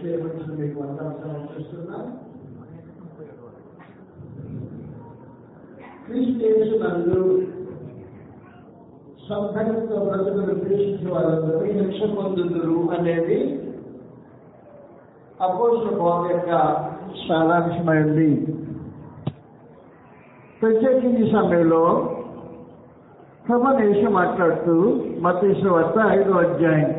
చేయవలసిన మీకు వందలు సమర్పిస్తున్నాను క్రీస్తు నందు సంఘటనతో బ్రతుకులు క్రీస్తు వారందరూ శిక్ష పొందుతురు అనేది అపోజిట్ బాబు యొక్క సారాంశమైంది ప్రత్యేకించి సమయంలో ప్రభనేష మాట్లాడుతూ మతేశ్వ వద్ద ఐదో అధ్యాయం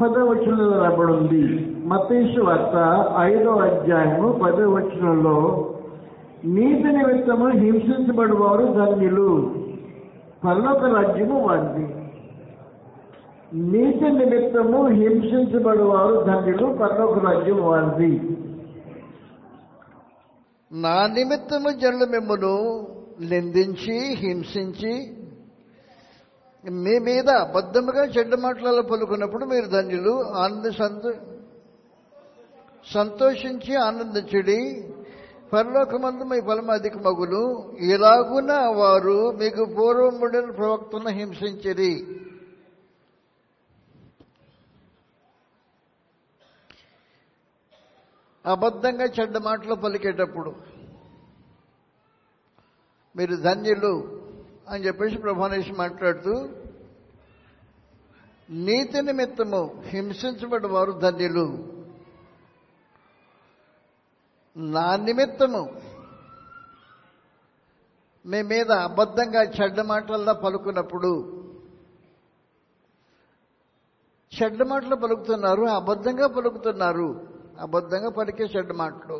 పదవచనంలో రాబడింది. మతేషు వద్ద ఐదో అధ్యాయము పదవచనంలో నీతి నిమిత్తము హింసించబడివారు ధన్యులు పర్లోక రాజ్యము వారిది. నీతి నిమిత్తము హింసించబడివారు ధన్యులు పర్లోక రాజ్యం వారిది. నా నిమిత్తము జనులు మిమ్మను నిందించి హింసించి మీ మీద అబద్ధముగా చెడ్డ మాటలలో పలుకున్నప్పుడు మీరు ధన్యులు ఆనంద సంతో సంతోషించి ఆనందించుడి. పరలోకమందు మీ ఫలం అధిక మగులు ఇలాగున వారు మీకు పూర్వముడిన ప్రవక్తను హింసించిరి. అబద్ధంగా చెడ్డ మాటలు పలికేటప్పుడు మీరు ధన్యులు అని చెప్పేసి ప్రభానేష్ మాట్లాడుతూ నీతి నిమిత్తము హింసించబడి వారు ధన్యులు. నా నిమిత్తము మీ మీద అబద్ధంగా చెడ్డ మాటల్లో పలుకున్నప్పుడు చెడ్డ మాటలు పలుకుతున్నారు అబద్ధంగా పలుకుతున్నారు అబద్ధంగా పలికే చెడ్డ మాటలు.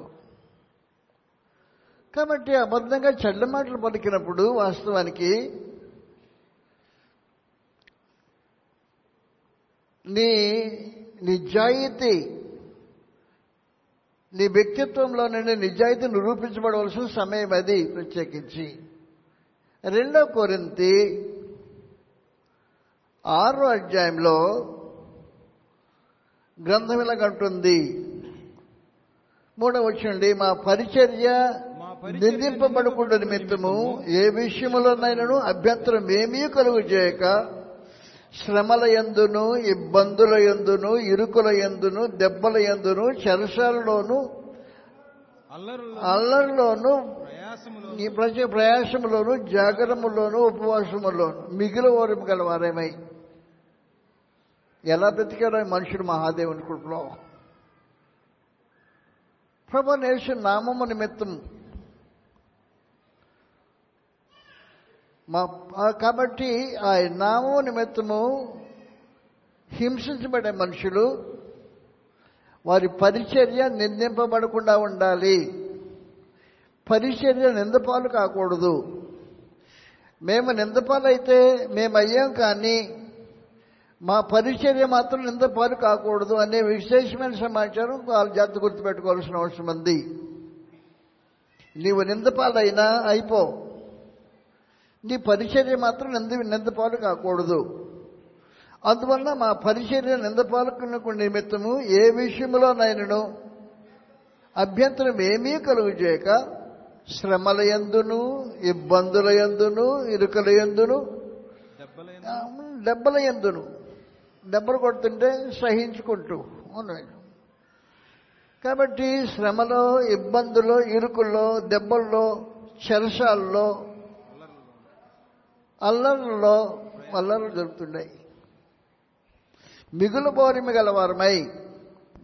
కాబట్టి అబద్ధంగా చెడ్డ మాటలు పలికినప్పుడు వాస్తవానికి నీ నిజాయితీ నీ వ్యక్తిత్వంలో నుండి నిజాయితీ నిరూపించబడవలసిన సమయం అది ప్రత్యేకించి. రెండో కొరింతి ఆరో అధ్యాయంలో గ్రంథం ఇలాగంటుంది మూడవ వచ్చండి మా పరిచర్య నిందింపబడకుండా నిమిత్తము ఏ విషయములోనైనాను అభ్యంతరం ఏమీ కలుగు చేయక శ్రమల ఎందును ఇబ్బందుల ఎందును ఇరుకుల ఎందును దెబ్బల ఎందును చెరసాలలోను అల్లరు అల్లరిలోను ఈ ప్రతి ప్రయాసములోను జాగరములోను ఉపవాసములోను మిగిలిన వారు గల వారేమై. ఎలా బ్రతికారో మనుషుడు మహాదేవుని కృపలో. ప్రభు నేసు నామము నిమిత్తం మా కాబట్టి ఆ నామము నిమిత్తము హింసించబడే మనుషులు వారి పరిచర్య నిందింపబడకుండా ఉండాలి. పరిచర్య నిందపాలు కాకూడదు. మేము నిందపాలైతే మేము అయ్యాం కానీ మా పరిచర్య మాత్రం నిందపాలు కాకూడదు అనే విశేషమైన సమాచారం వాళ్ళ జాగ్రత్త గుర్తుపెట్టుకోవాల్సిన అవసరం ఉంది. నీవు నిందపాలైనా అయిపో. నీ పరిచర్య మాత్రం నింద నిందపాలు కాకూడదు. అందువల్ల మా పరిచర్య నిందపాలకునకు నిమిత్తము ఏ విషయంలో నైనను అభ్యంతరం ఏమీ కలుగు చేయక శ్రమల ఎందును ఇబ్బందుల ఎందును ఇరుకల ఎందును దెబ్బలైన దెబ్బల ఎందును దెబ్బలు కొడుతుంటే సహించుకుంటూ ఉన్నాయి కాబట్టి శ్రమలో ఇబ్బందులు ఇరుకుల్లో దెబ్బల్లో చెరసాల్లో అల్లర్లలో అల్లర్లు జరుగుతున్నాయి. మిగులు బోరిమి గలవారమై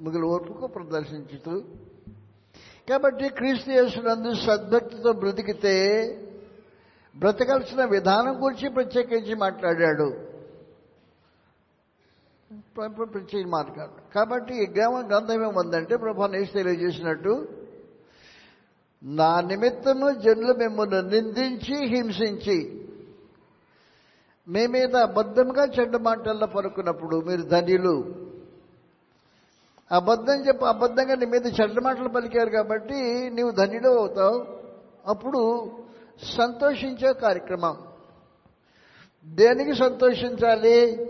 మిగులు ఓర్పుకు ప్రదర్శించుతూ కాబట్టి క్రీస్తు యేసునందు సద్భక్తితో బ్రతికితే బ్రతకాల్సిన విధానం గురించి ప్రత్యేకించి మాట్లాడాడు. ప్రత్యేక మాట్లాడు. కాబట్టి ఈ గ్రామ గ్రంథం ఏముందంటే ప్రభా నేసి తెలియజేసినట్టు నా నిమిత్తము జనులు మిమ్మల్ని నిందించి హింసించి మీ మీద అబద్ధంగా చెడ్డ మాటల్లో పలుకున్నప్పుడు మీరు ధనిలు. అబద్ధం చెప్ప అబద్ధంగా నీ మీద చెడ్డ మాటలు పలికారు కాబట్టి నీవు ధనిలో అవుతావు. అప్పుడు సంతోషించే కార్యక్రమం. దేనికి సంతోషించాలి?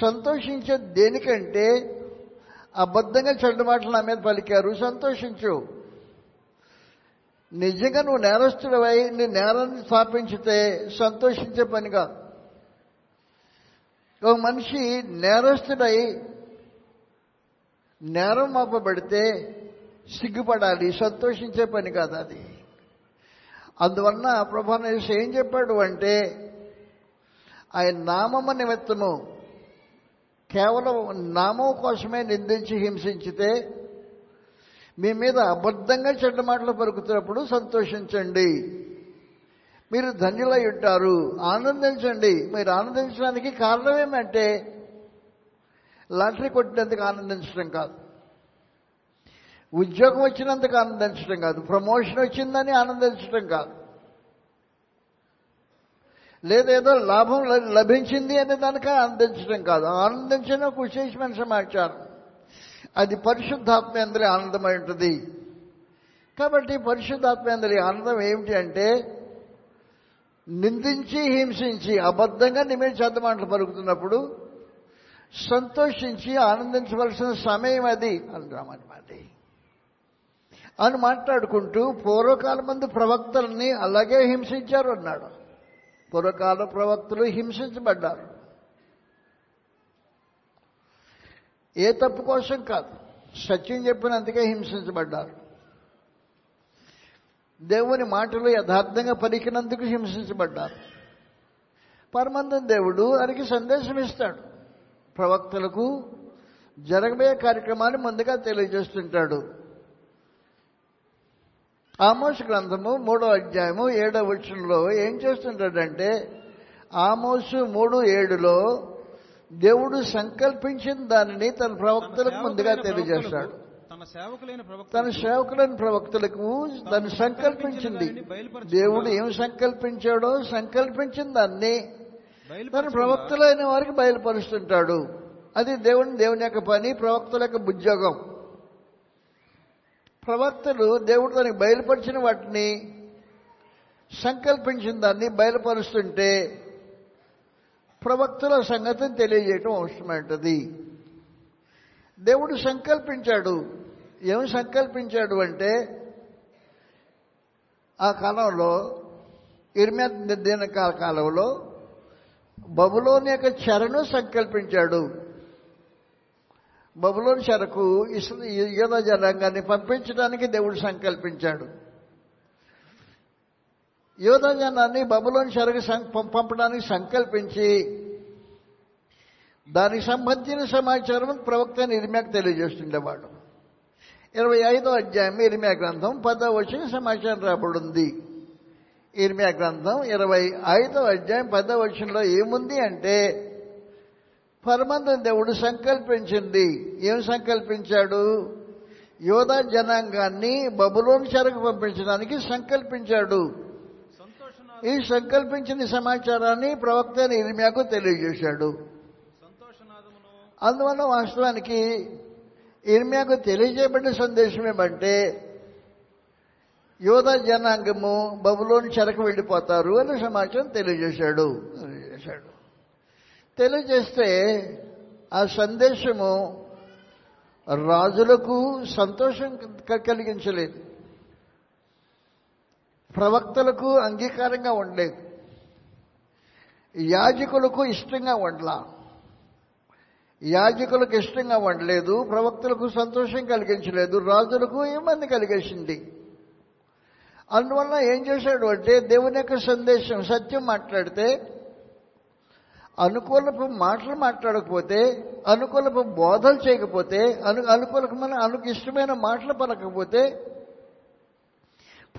సంతోషించే దేనికంటే అబద్ధంగా చెడ్డ మాటలు నా మీద పలికారు సంతోషించు. నిజంగా నువ్వు నేరస్తుడవై నీ నేరాన్ని స్థాపించితే సంతోషించే పనిగా ఒక మనిషి నేరస్తుడై నేరం మాపబడితే సిగ్గుపడాలి సంతోషించే పని కాదు అది. అందువలన ప్రభాన ఏం చెప్పాడు అంటే ఆయన నామమ నిమిత్తము కేవలం నామం కోసమే నిందించి హింసించితే మీ మీద అబద్ధంగా చెడ్డ మాటలు పలుకుతున్నప్పుడు సంతోషించండి. మీరు ధన్యులై ఉంటారు. ఆనందించండి. మీరు ఆనందించడానికి కారణం ఏమంటే లాటరీ కొట్టినందుకు ఆనందించడం కాదు. ఉద్యోగం వచ్చినందుకు ఆనందించడం కాదు. ప్రమోషన్ వచ్చిందని ఆనందించడం కాదు. లేదేదో లాభం ల- లభించింది అనే దానికి ఆనందించడం కాదు. ఆనందించిన ఒక విశేషమైన సమాచారం అది పరిశుద్ధాత్మేంద్రి ఆనందమై ఉంటుంది. కాబట్టి పరిశుద్ధాత్మేంద్రి ఆనందం ఏమిటి అంటే నిందించి హింసించి అబద్ధంగా నిమిడి చెద్దమాటలు పలుకుతున్నప్పుడు సంతోషించి ఆనందించవలసిన సమయం అది అంటామన్నమాట అని మాట్లాడుకుంటూ పూర్వకాలం మంది ప్రవక్తల్ని అలాగే హింసించారు అన్నాడు. పూర్వకాల ప్రవక్తలు హింసించబడ్డారు. ఏ తప్పు కోసం కాదు. సత్యం చెప్పినందుకే హింసించబడ్డారు. దేవుని మాటలు యథార్థంగా పలికినందుకు హింసించబడ్డారు. పరమందం దేవుడు వారికి సందేశం ఇస్తాడు. ప్రవక్తలకు జరగబోయే కార్యక్రమాన్ని ముందుగా తెలియజేస్తుంటాడు. ఆమోస్ గ్రంథము మూడో అధ్యాయము ఏడో వచనంలో ఏం చేస్తుంటాడంటే ఆమోసు మూడు ఏడులో దేవుడు సంకల్పించిన దానిని తన ప్రవక్తలకు ముందుగా తెలియజేస్తాడు. ప్రవక్తలకు, తన సేవకులైన ప్రవక్త తన సేవకులైన ప్రవక్తలకు తను సంకల్పించింది. దేవుడు ఏం సంకల్పించాడో సంకల్పించిన దాన్ని తన ప్రవక్తలైన వారికి బయలుపరుస్తుంటాడు. అది దేవుని దేవుని యొక్క పని ప్రవక్తల యొక్క ఉద్యోగం. ప్రవక్తలు దేవుడు తనకి బయలుపరిచిన వాటిని సంకల్పించిన దాన్ని బయలుపరుస్తుంటే ప్రవక్తల సంగతిని తెలియజేయటం అవసరమైంటుంది. దేవుడు సంకల్పించాడు. ఏమి సంకల్పించాడు అంటే ఆ కాలంలో ఇర్మ్యా నిర్దిన కాలంలో బబులోని యొక్క చెరను సంకల్పించాడు. బబులోని చెరకు ఇసు యోధ జనాంగాన్ని పంపించడానికి దేవుడు సంకల్పించాడు. యోధ జనాన్ని బబులోని చెరకు సం- పం- పంపడానికి సంకల్పించి దానికి సంబంధించిన సమాచారం ప్రవక్త నిర్మ్యాకు తెలియజేస్తుండేవాడు. ఇరవై ఐదో అధ్యాయం ఇర్మ్యా గ్రంథం పదో వచ్చిన సమాచారం రాబడింది. ఇర్మియా గ్రంథం ఇరవై ఐదో అధ్యాయం పదో వచనంలో ఏముంది అంటే పరమంతం దేవుడు సంకల్పించింది. ఏం సంకల్పించాడు? యోధా జనాంగాన్ని బబులోని చెరకు పంపించడానికి సంకల్పించాడు. ఈ సంకల్పించిన సమాచారాన్ని ప్రవక్త అయిన ఇర్మియాకు తెలియజేశాడు. సంతోషనాదమును అందువల్ల వాస్తవానికి ఇర్మియాకు తెలియజేయబడిన సందేశం ఏమంటే యోధ జనాంగము బబులోని చెరకు వెళ్ళిపోతారు అనే సమాచారం తెలియజేశాడు. తెలియజేశాడు. తెలియజేస్తే ఆ సందేశము రాజులకు సంతోషం క- కలిగించలేదు. ప్రవక్తలకు అంగీకారంగా ఉండలేదు. యాజకులకు ఇష్టంగా ఉండలా యాజకులకు ఇష్టంగా ఉండలేదు ప్రవక్తలకు సంతోషం కలిగించలేదు రాజులకు ఇబ్బంది కలిగేసింది. అందువల్ల ఏం చేశాడు అంటే దేవుని యొక్క సందేశం సత్యం మాట్లాడితే అనుకూలపు మాటలు మాట్లాడకపోతే అనుకూలపు బోధలు చేయకపోతే అను అనుకూలమైన అనుకు ఇష్టమైన మాటలు పలకపోతే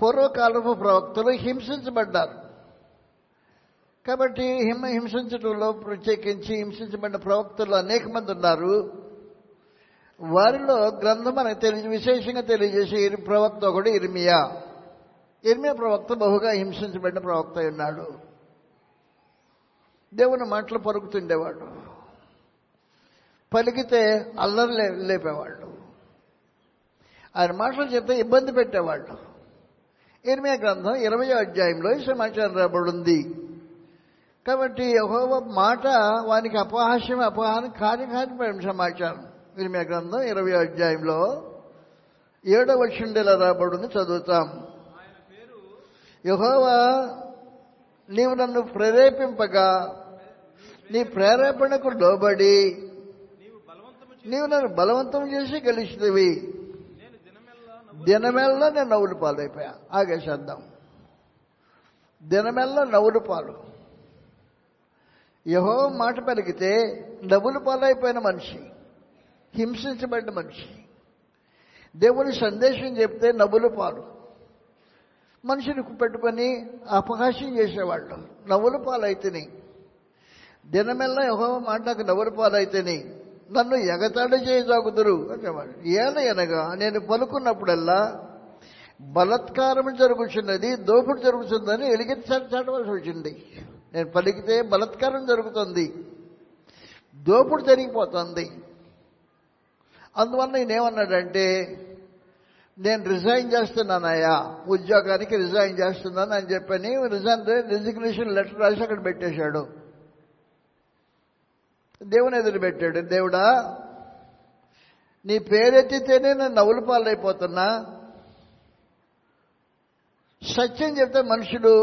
పూర్వకాలపు ప్రవక్తలు హింసించబడ్డారు. కాబట్టి హిమ హింసించడంలో ప్రత్యేకించి హింసించబడిన ప్రవక్తలు అనేక మంది ఉన్నారు. వారిలో గ్రంథం మనకు తెలియ విశేషంగా తెలియజేసే ప్రవక్త ఒకడు ఇర్మియా. ఇర్మియా ప్రవక్త బహుగా హింసించబడిన ప్రవక్త ఉన్నాడు. దేవుని మాటలు పలుకుతుండేవాడు. పలికితే అల్లరి లే లేపేవాళ్ళు. ఆయన మాటలు చెప్తే ఇబ్బంది పెట్టేవాళ్ళు. ఇర్మియా గ్రంథం ఇరవై అధ్యాయంలో ఈ సమాచారం రాబడింది. కాబట్టి యెహోవా మాట వానికి అపహాస్యం అపహారం కాని కాని సమాచారం. ఇర్మియా గ్రంథం ఇరవై అధ్యాయంలో ఏడవ వచ్చిండేలా రాబడింది చదువుతాం. యెహోవా నీవు నన్ను ప్రేరేపింపగా నీ ప్రేరేపణకు లోబడి నీవు నన్ను బలవంతం చేసి గెలిచినవి దినమెల్లా నేను నేను నవ్వులు పాలైపోయా. ఆగేసేద్దాం దినమెల్లా నవ్వులు పాలు. యహో మాట పలికితే నవ్వులు పాలైపోయిన మనిషి హింసించబడిన మనిషి. దేవుని సందేశం చెప్తే నవ్వులు పాలు. మనిషిని పెట్టుకొని అపహాస్యం చేసేవాళ్ళు. నవ్వులు పాలైతేనే. దినమెల్లా యహో మాట నాకు నవ్వులు పాలైతేనే. నన్ను ఎగతాడు చేయజాగుదురు అనేవాడు ఏల అనగా నేను పలుకున్నప్పుడల్లా బలత్కారం జరుగుతున్నది దోపుడు జరుగుతుందని ఎలిగెత్తి చాటవలసి వచ్చింది. నేను పలికితే బలత్కారం జరుగుతుంది దోపుడు జరిగిపోతుంది. అందువల్ల నేనేమన్నాడంటే నేను రిజైన్ చేస్తున్నానయ్యా ఉద్యోగానికి రిజైన్ చేస్తున్నాను అని చెప్పని రిజైన్ రిజిగ్నేషన్ లెటర్ రాసి అక్కడ పెట్టేశాడు. దేవుని ఎదురు పెట్టాడు. దేవుడా నీ పేరెత్తితేనే నేను నవ్వుల పాలైపోతున్నా. సత్యం చెప్తే మనుషులు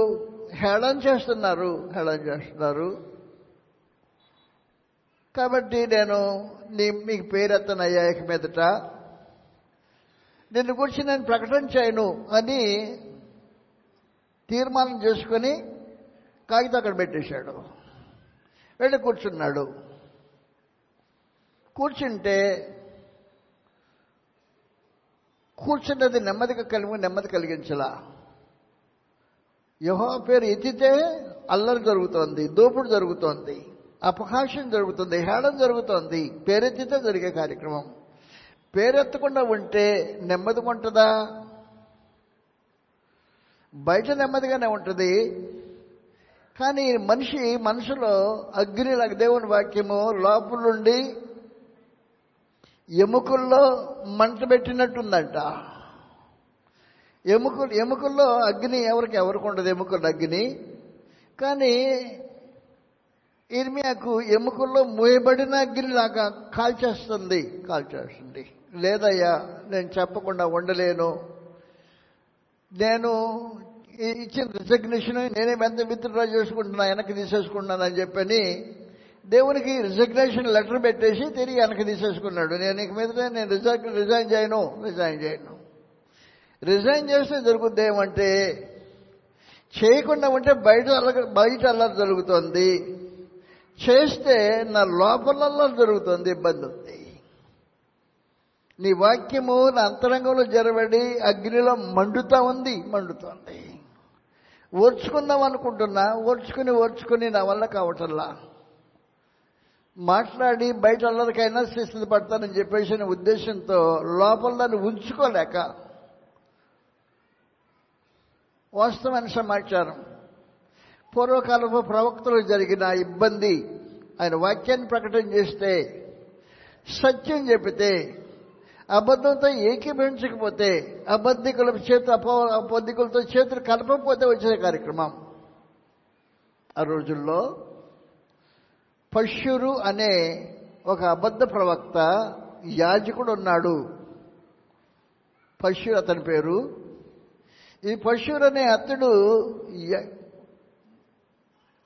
హేళన చేస్తున్నారు హేళన చేస్తున్నారు. కాబట్టి నేను నీ మీకు పేరెత్తనయ్యా ఇక మీదట. నిన్ను గురించి నేను ప్రకటన చేయను అని తీర్మానం చేసుకొని కాగితం అక్కడ పెట్టేశాడు. వెళ్ళి కూర్చున్నాడు. కూర్చుంటే కూర్చున్నది నెమ్మదిగా కలిగి నెమ్మది కలిగించలా. యహో పేరు ఎత్తితే అల్లరి జరుగుతోంది దోపుడు జరుగుతోంది అపహాస్యం జరుగుతుంది హేళన జరుగుతోంది పేరెత్తితే జరిగే కార్యక్రమం. పేరెత్తకుండా ఉంటే నెమ్మదిగా ఉంటుందా? బయట నెమ్మదిగానే ఉంటుంది. కానీ మనిషి మనసులో అగ్నిలాగా దేవుని వాక్యము లోపలుండి ఎముకల్లో మంట పెట్టినట్టుందంట. ఎముకలు ఎముకల్లో అగ్ని ఎవరికి ఎవరికి ఉండదు ఎముకల అగ్ని. కానీ ఇర్మియాకు ఎముకల్లో మూయబడిన అగ్ని లాగా కాల్చేస్తుంది కాల్చేస్తుంది. లేదయ్యా నేను చెప్పకుండా ఉండలేను. నేను ఇచ్చిన రిజగ్నేషన్ నేనే ఎంత విత్డ్రా చేసుకుంటున్నా వెనక్కి తీసేసుకుంటున్నాను అని చెప్పని దేవునికి రిజగ్నేషన్ లెటర్ పెట్టేసి తిరిగి వెనక్కి తీసేసుకున్నాడు. నేను ఇక మీద నేను రిజైన్ రిజైన్ చేయను రిజైన్ చేయను. రిజైన్ చేస్తే జరుగుద్ది ఏమంటే చేయకుండా ఉంటే బయట అల్లరి బయట అల్లరి జరుగుతుంది. చేస్తే నా లోపలల్లో జరుగుతుంది ఇబ్బంది ఉంది. నీ వాక్యము నా అంతరంగంలో జరబడి అగ్నిలో మండుతా ఉంది మండుతోంది. ఓర్చుకుందాం అనుకుంటున్నా ఓర్చుకుని ఓర్చుకుని నా వల్ల కావటంలా. మాట్లాడి బయట అల్లరికైనా శిస్తులు పడతానని చెప్పేసిన ఉద్దేశంతో లోపల దాన్ని ఉంచుకోలేక వాస్తవమైన సమాచారం పూర్వకాలపు ప్రవక్తలు జరిగిన ఇబ్బంది ఆయన వాక్యాన్ని ప్రకటన చేస్తే సత్యం చెబితే అబద్ధంతో ఏకీభవించకపోతే అబద్ధికుల చేతి అప అబద్ధికులతో చేతులు కలపకపోతే వచ్చే కార్యక్రమం. ఆ రోజుల్లో పశ్యురు అనే ఒక అబద్ధ ప్రవక్త యాజకుడు ఉన్నాడు పశ్యురు అతని పేరు. ఈ పశువులు అనే అతడు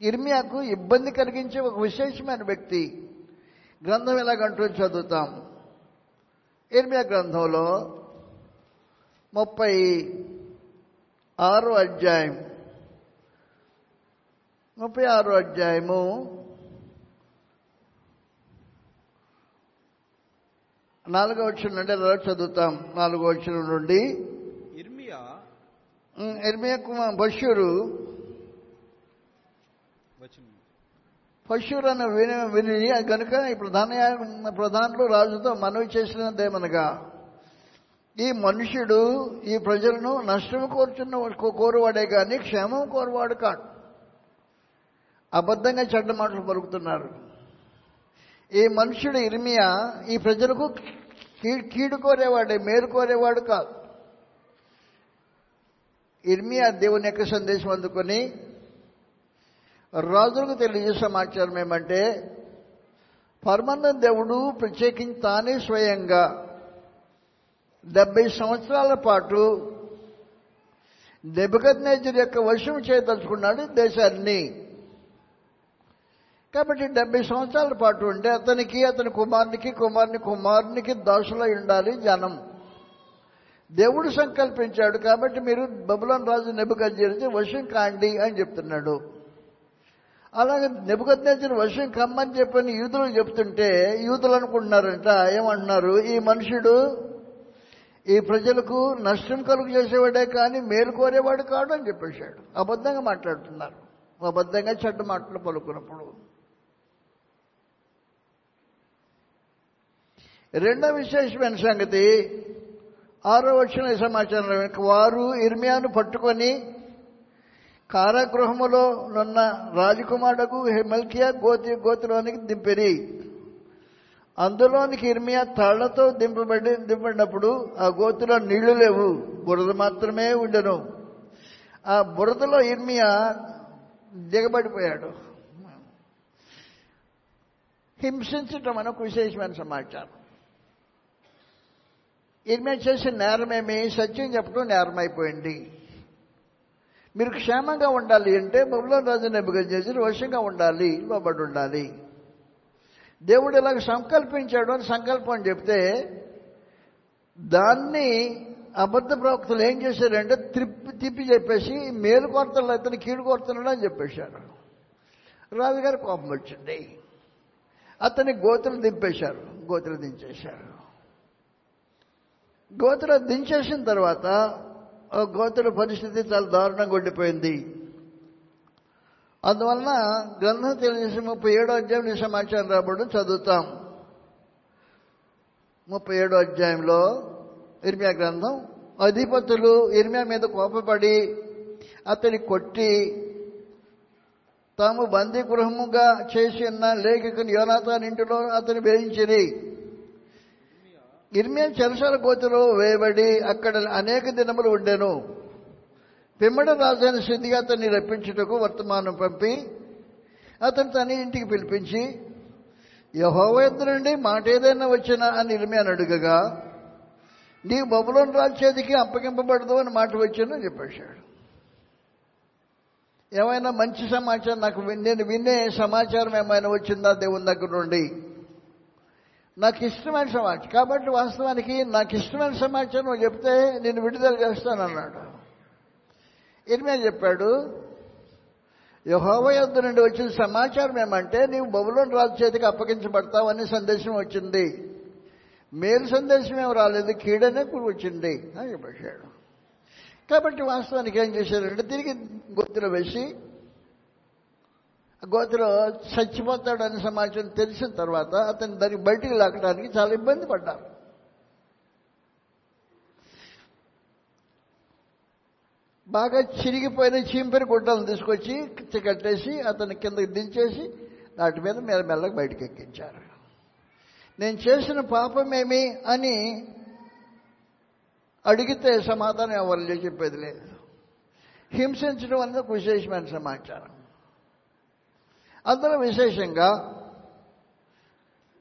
ఇర్మియాకు ఇబ్బంది కలిగించే ఒక విశేషమైన వ్యక్తి. గ్రంథం ఎలాగంటూ చదువుతాం. ఇర్మియా గ్రంథంలో ముప్పై ఆరో అధ్యాయం ముప్పై ఆరో అధ్యాయము నాలుగో వచ్చిన నుండి ఎలా చదువుతాం. నాలుగో వచ్చిన నుండి ఇర్మియా ఇర్మియా కుమార్ బషూరు. పశువులు అన్న విని విని కనుక ఈ ప్రధాన ప్రధానులు రాజుతో మనవి చేసినదేమనగా ఈ మనుష్యుడు ఈ ప్రజలను నష్టం కోరుచున్న కోరువాడే కానీ క్షేమం కోరువాడు కాడు. అబద్ధంగా చెడ్డ మాటలు పలుకుతున్నారు. ఈ మనుష్యుడు ఇర్మియా ఈ ప్రజలకు కీ- కీడు కోరేవాడే మేలు కోరేవాడు కాదు. ఇర్మియా దేవుని యొక్క సందేశం అందుకొని రాజులకు తెలియజే సమాచారం ఏమంటే పరమానంద దేవుడు ప్రత్యేకించి తానే స్వయంగా డెబ్బై సంవత్సరాల పాటు నెబద్ యొక్క వశం చేయదలుచుకున్నాడు దేశాన్ని. కాబట్టి డెబ్బై సంవత్సరాల పాటు ఉంటే అతనికి అతని కుమారునికి కుమారుని కుమారునికి దాసులై ఉండాలి జనం. దేవుడు సంకల్పించాడు కాబట్టి మీరు బబులన్ రాజు నెబుకజ్జేరిచి వశం కాండి అని చెప్తున్నాడు. అలాగే నెబుకజ్జేరిచిన వశం కమ్మని చెప్పని యూదులు చెప్తుంటే యూదులు అనుకుంటున్నారంట ఏమంటున్నారు? ఈ మనుషుడు ఈ ప్రజలకు నష్టం కలుగు చేసేవాడే కానీ మేలు కోరేవాడు కాడు అని చెప్పేశాడు. అబద్ధంగా మాట్లాడుతున్నారు. అబద్ధంగా చెడ్డ మాటలు పలుకున్నప్పుడు. రెండో విశేషమైన సంగతి ఆరో వచ్చిన సమాచారం వారు ఇర్మియాను పట్టుకొని కారాగృహములో నున్న రాజకుమారుడు హెమల్కియా గోతి గోతిలోనికి దింపిరి. అందులోనికి ఇర్మియా తాళ్ళతో దింపబడి దింపడినప్పుడు ఆ గోతిలో నీళ్ళు లేవు బురద మాత్రమే ఉండెను. ఆ బురదలో ఇర్మియా దిగబడిపోయాడు. హింసించటం అని ఒక విశేషమైన సమాచారం. ఇర్మియా చేసిన నేరమేమి? సత్యం చెప్పడం నేరం అయిపోయింది మీరు క్షేమంగా ఉండాలి అంటే బబులోన్ రాజు నెబ్బగా చేసి వశంగా ఉండాలి లోబడి ఉండాలి. దేవుడు ఇలాగ సంకల్పించాడు అని సంకల్పం చెప్తే దాన్ని అబద్ధ ప్రవక్తలు ఏం చేశారంటే త్రిప్పి తిప్పి చెప్పేసి మేలు కొరతలు అతను కీడు కొడుతున్నాడు అని చెప్పేశారు. రాజుగారి కోపం వచ్చింది. అతని గోతులు దింపేశారు గోతులు దించేశారు. గోతులు దించేసిన తర్వాత ఆ గోతుల పరిస్థితి చాలా దారుణంగా ఉండిపోయింది. అందువలన గ్రంథం తెలియజేసి ముప్పై ఏడో అధ్యాయం నీ సమాచారం రాబడి చదువుతాం. ముప్పై ఏడో అధ్యాయంలో ఇర్మియా గ్రంథం అధిపతులు ఇర్మియా మీద కోపపడి అతని కొట్టి తాము బందీ గృహముగా చేసి ఉన్న లేఖకుని యోనాథాన్ ఇంటిలో అతని వేయించిరి. ఇర్మియా చెరసాల గోతిలో వేయబడి అక్కడ అనేక దినములు ఉండెను. పిమ్మడ రాజైన సిద్ధిగా అతన్ని రప్పించుటకు వర్తమానం పంపి అతను తన ఇంటికి పిలిపించి యహోవ నుండి మాట ఏదైనా వచ్చినా అని ఇర్మియాని అడుగగా నీ బబులోని రాజు చేతికి అప్పగింపబడదు అని మాట వచ్చాను చెప్పేశాడు. ఏమైనా మంచి సమాచారం నాకు నేను వినే సమాచారం ఏమైనా వచ్చిందా దేవుని దగ్గర నుండి? నాకు ఇష్టమైన సమాచారం కాబట్టి వాస్తవానికి నాకు ఇష్టమైన సమాచారం నువ్వు చెప్తే నేను విడుదల చేస్తానన్నాడు. ఇర్మే చెప్పాడు యహోవ యొద్ద నుండి వచ్చిన సమాచారం ఏమంటే నీవు బబులోని రాజు చేతికి అప్పగించబడతావు అనే సందేశం వచ్చింది. మేలు సందేశం ఏం రాలేదు కీడనే వచ్చింది అని చెప్పేశాడు కాబట్టి వాస్తవానికి ఏం చేశారంటే తిరిగి గుర్తులు వేసి గోతిలో చచ్చిపోతాడని సమాచారం తెలిసిన తర్వాత అతను దాన్ని బయటికి లాగడానికి చాలా ఇబ్బంది పడ్డారు. బాగా చిరిగిపోయిన చీంపెరి గుడ్డలను తీసుకొచ్చి కట్టేసి అతని కిందకి దించేసి వాటి మీద మెల్లమెల్లగా బయటకు ఎక్కించారు. నేను చేసిన పాపమేమి అని అడిగితే సమాధానం ఎవరు చెప్పేది లేదు. హింసించడం అనేది ఒక విశేషమైన సమాచారం. అందులో విశేషంగా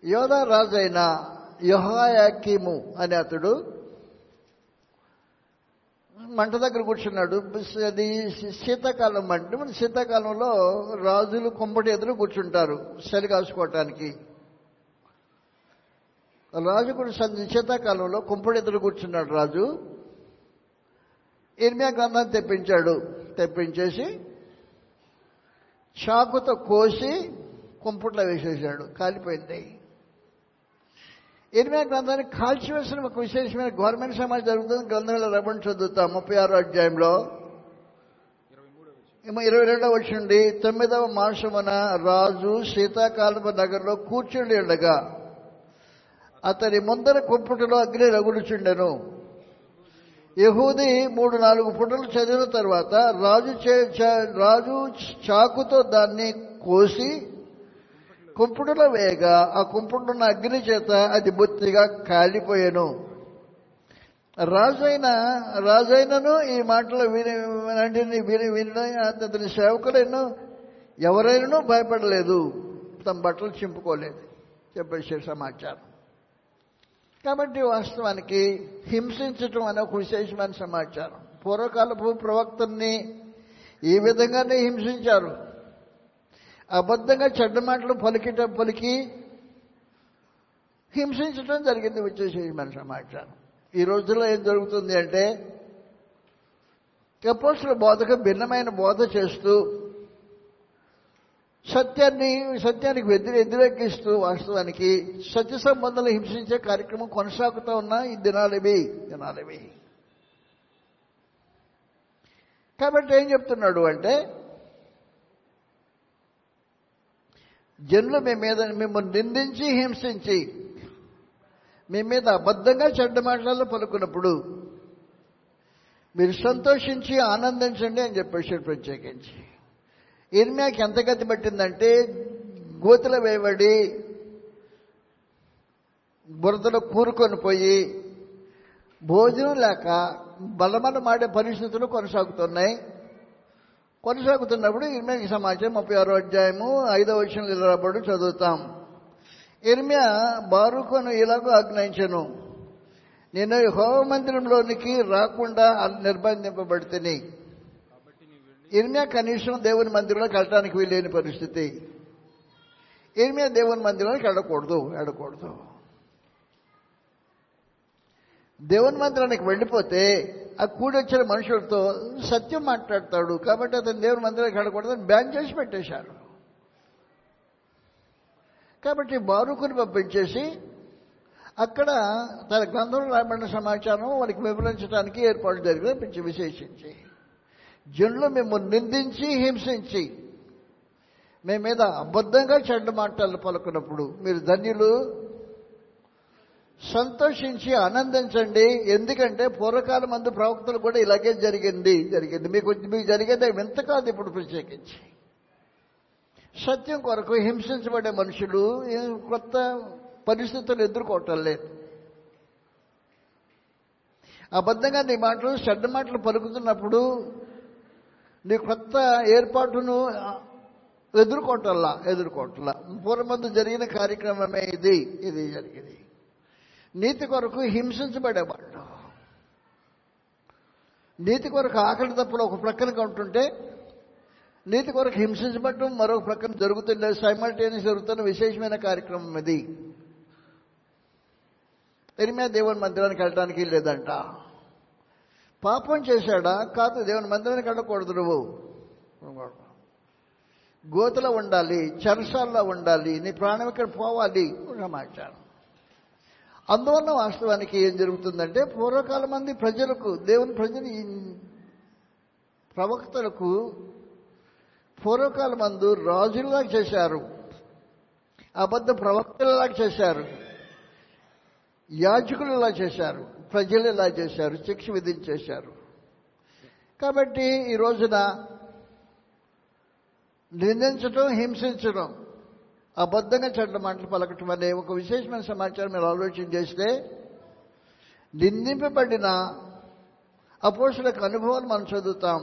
యోధా రాజైన యహాయాకీము అనే అతడు మంట దగ్గర కూర్చున్నాడు. అది శీతాకాలం అంటే మన శీతాకాలంలో రాజులు కొంపటి ఎదురు కూర్చుంటారు చలి కాసుకోవటానికి రాజు కూడా సంధి శీతాకాలంలో కుంపటి ఎదురు కూర్చున్నాడు రాజు. ఇర్మియా గ్రంథాన్ని తెప్పించాడు. తెప్పించేసి చాకుతో కోసి కుంపుట్లో వేసేసాడు కాలిపోయింది. ఎనిమిదో గ్రంథాన్ని కాల్చివేసిన ఒక విశేషమైన గవర్నమెంట్ సమాజం జరుగుతుంది గ్రంథంలో రమణ చదువుతాం. ముప్పై ఆరో అధ్యాయంలో. ఇరవై రెండవ వచ్చిండి తొమ్మిదవ మాసమున రాజు శీతాకాలపు నగరంలో కూర్చుండి ఉండగా అతని ముందర కుంపుటలో అగ్ని రగులుచుండెను. యహూది మూడు నాలుగు పుటలు చదివిన తర్వాత రాజు చే- చ- రాజు చాకుతో దాన్ని కోసి కుంపుడులో వేయగా ఆ కుంపుడున్న అగ్ని చేత అది బొత్తిగా కాలిపోయాను. రాజైన రాజైనను ఈ మాటలు విని వినండి విని విని అతని సేవకులైన ఎవరైనాను భయపడలేదు. తమ బట్టలు చింపుకోలేదు. చెప్పేసే సమాచారం. కాబట్టి వాస్తవానికి హింసించటం అనే ఒక విశేషమైన సమాచారం. పూర్వకాలపు ప్రవక్తల్ని ఈ విధంగానే హింసించారు. అబద్ధంగా చెడ్డ మాటలు పలికిట పలికి హింసించడం జరిగింది విశేషమైన సమాచారం. ఈ రోజుల్లో ఏం జరుగుతుంది అంటే కెపోస్టుల బోధకు భిన్నమైన బోధ చేస్తూ సత్యాన్ని సత్యానికి వ్యతిరే వ్యతిరేకిస్తూ వాస్తవానికి సత్య సంబంధాలు హింసించే కార్యక్రమం కొనసాగుతూ ఉన్న ఈ దినాలివి దినాలివి. కాబట్టి ఏం చెప్తున్నాడు అంటే జనులు మీ మీద మిమ్మల్ని నిందించి హింసించి మీ మీద అబద్ధంగా చెడ్డ మాటలలో పలుకున్నప్పుడు మీరు సంతోషించి ఆనందించండి అని చెప్పేసి ప్రత్యేకించి. ఇర్మియాకి ఎంత గతి పట్టిందంటే గోతుల వేయబడి బురదలో కూరుకొని పోయి భోజనం లేక బలమలమాడే పరిస్థితులు కొనసాగుతున్నాయి. కొనసాగుతున్నప్పుడు ఇర్మియాకి సమాచారం ముప్పై ఆరో అధ్యాయము ఐదో వచ్చిన నిలబడి చదువుతాం. ఇర్మియా బారుకొను ఇలాగో ఆజ్ఞాయించను నేను హోమ మందిరంలోనికి రాకుండా నిర్బంధింపబడితేని. ఇర్మియా కనీసం దేవుని మందిరంలోకి వెళ్ళడానికి వీలేని పరిస్థితి. ఇర్మియా దేవుని మందిరానికి వెళ్ళకూడదు వెళ్ళకూడదు. దేవుని మందిరానికి వెళ్ళిపోతే ఆ కూడొచ్చిన మనుషులతో సత్యం మాట్లాడతాడు. కాబట్టి అతను దేవుని మందిరానికి వెళ్ళకూడదని బ్యాన్ చేసి పెట్టేశాడు కాబట్టి బారుకుని పంపించేసి అక్కడ తన గ్రంథంలో రాబడిన సమాచారం వారికి వివరించడానికి ఏర్పాటు జరిగిన విశేషించి జనులు మిమ్మల్ని నిందించి హింసించి. మీ మీద అబద్ధంగా చెడ్డ మాటలు పలుకున్నప్పుడు మీరు ధన్యులు. సంతోషించి ఆనందించండి. ఎందుకంటే పూర్వకాల మంది ప్రవక్తలు కూడా ఇలాగే జరిగింది జరిగింది. మీకు మీకు జరిగేది వింత కాదు ఇప్పుడు ప్రత్యేకించి. సత్యం కొరకు హింసించబడే మనుషులు ఏం కొత్త పరిస్థితులు ఎదుర్కోవటం లేదు. అబద్ధంగా నీ మాటలు చెడ్డ మాటలు పలుకుతున్నప్పుడు నీ కొత్త ఏర్పాటును ఎదుర్కోవటంలా ఎదుర్కోవటంలా పూర్వమందు జరిగిన కార్యక్రమమే ఇది ఇది జరిగింది. నీతి కొరకు హింసించబడేవాళ్ళు. నీతి కొరకు ఆకలి తప్పులు ఒక ప్రక్కన ఉంటుంటే నీతి కొరకు హింసించబడటం మరొక ప్రక్కన జరుగుతుండే సైమల్టేనియస్ జరుగుతున్న విశేషమైన కార్యక్రమం ఇది. ఎరిమే దేవుని మందిరానికి వెళ్ళడానికి లేదంట. పాపం చేశాడా? కాదు దేవుని మందిరానికి వెళ్ళకూడదు నువ్వు. గోతులో ఉండాలి చెరసాల్లో ఉండాలి నీ ప్రాణం ఇక్కడ పోవాలి సమాచారం అందువల్ల వాస్తవానికి ఏం జరుగుతుందంటే పూర్వకాల మంది ప్రజలకు దేవుని ప్రజలు ప్రవక్తలకు పూర్వకాల మందు రాజులలా చేశారు. అబద్ధ ప్రవక్తలలా చేశారు. యాజకులలా ఇలా చేశారు. ప్రజలు ఇలా చేశారు శిక్ష విధించేశారు. కాబట్టి ఈ రోజున నిందించడం హింసించడం అబద్ధంగా చెడ్డ మాటలు పలకటం అనే ఒక విశేషమైన సమాచారం మీరు ఆలోచన చేస్తే నిందింపబడిన అపోషులకు అనుభవాలు మనం చదువుతాం.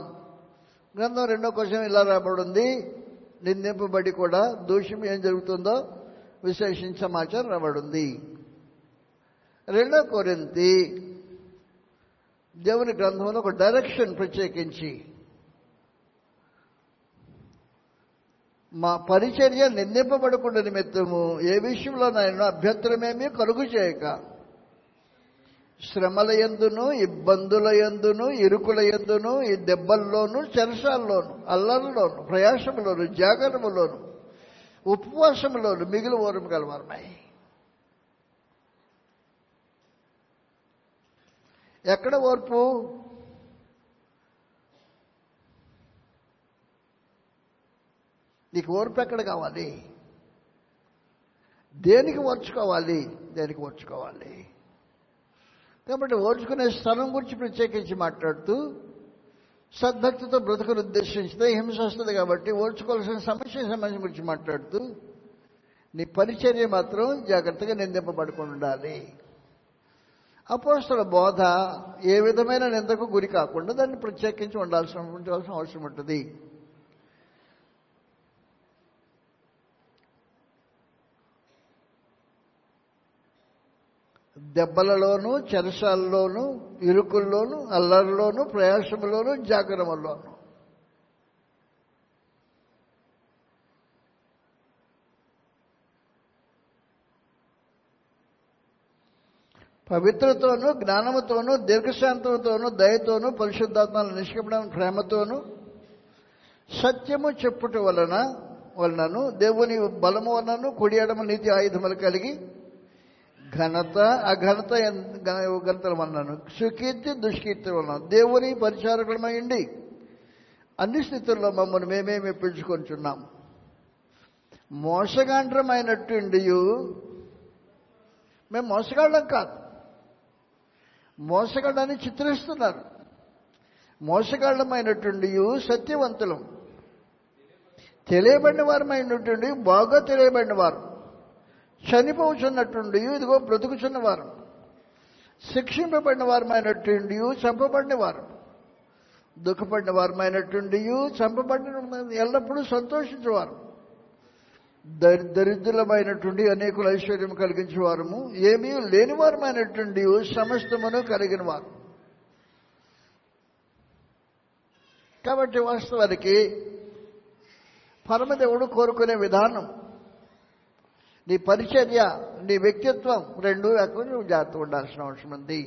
గ్రంథం రెండో కోసం ఇలా రాబడింది నిందింపబడి కూడా దోషం ఏం జరుగుతుందో విశేషించ సమాచారం రాబడింది. రెండో కొరింతి దేవుని గ్రంథంలో ఒక డైరెక్షన్ ప్రత్యేకించి మా పరిచర్య నిందింపబడకుండా నిమిత్తము ఏ విషయంలో నేను అభ్యంతరమేమీ కలుగు చేయక శ్రమల ఎందును ఇబ్బందుల ఎందును ఇరుకుల ఎందును ఈ దెబ్బల్లోను చెరసాల్లోను అల్లర్లోను ప్రయాసములోను జాగరములోను ఉపవాసములోను మిగిలి ఓరం కలవరమాయి ఎక్కడ ఓర్పు? నీకు ఓర్పు ఎక్కడ కావాలి? దేనికి ఓర్చుకోవాలి? దేనికి ఓర్చుకోవాలి? కాబట్టి ఓర్చుకునే స్థలం గురించి ప్రత్యేకించి మాట్లాడుతూ సద్భక్తితో బ్రతుకును ఉద్దేశించితే హింస వస్తుంది కాబట్టి ఓర్చుకోవాల్సిన సమస్య సమస్య గురించి మాట్లాడుతూ నీ పరిచర్య మాత్రం జాగ్రత్తగా నిందింపబడుకుని ఉండాలి. అపోస్తుల బోధ ఏ విధమైన నిందకు గురి కాకుండా దాన్ని ప్రత్యేకించి ఉండాల్సిన ఉండాల్సిన అవసరం ఉంటుంది. దెబ్బలలోనూ చెరసాలలోనూ ఇరుకుల్లోనూ అల్లరిలోను ప్రయాసములోనూ జాగ్రమల్లోనూ. పవిత్రతోనూ జ్ఞానముతోనూ దీర్ఘశాంతముతోనూ దయతోనూ పరిశుద్ధాత్మను నిష్కపడం ప్రేమతోనూ సత్యము చెప్పుట వలన వలనను దేవుని బలము వలనను కుడి ఎడమ నీతి ఆయుధములు కలిగి ఘనత అఘనత ఘనతలు అన్నాను సుకీర్తి దుష్కీర్తి వలన దేవుని పరిచారకులమైండి. అన్ని స్థితుల్లో మమ్మల్ని మేమే మెప్పించుకొంచున్నాం మోసగాండ్రమైనట్టుండి మేము మోసగాళ్ళం కాదు. మోసగాళ్ళని చిత్రిస్తున్నారు. మోసగాళ్ళమైనటువంటి సత్యవంతులు. తెలియబడిన వారమైనటువంటి బాగా తెలియబడిన వారు చనిపోచున్నటువంటి ఇదిగో బ్రతుకుచున్నవారు. శిక్షింపబడిన వారమైనటువంటి చంపబడిన వారు దుఃఖపడిన వారమైనటువంటి చంపబడిన ఎల్లప్పుడూ సంతోషించేవారు. దరిద్రులమైనటువంటి అనేకుల ఐశ్వర్యం కలిగించే వారము ఏమీ లేని వారమైనటువంటి సమస్తమును కలిగిన వారు కాబట్టి వాస్తవానికి పరమదేవుడు కోరుకునే విధానం నీ పరిచర్య నీ వ్యక్తిత్వం రెండు ఎక్కువ నువ్వు జాగ్రత్త ఉండాల్సిన అవసరం ఉంది?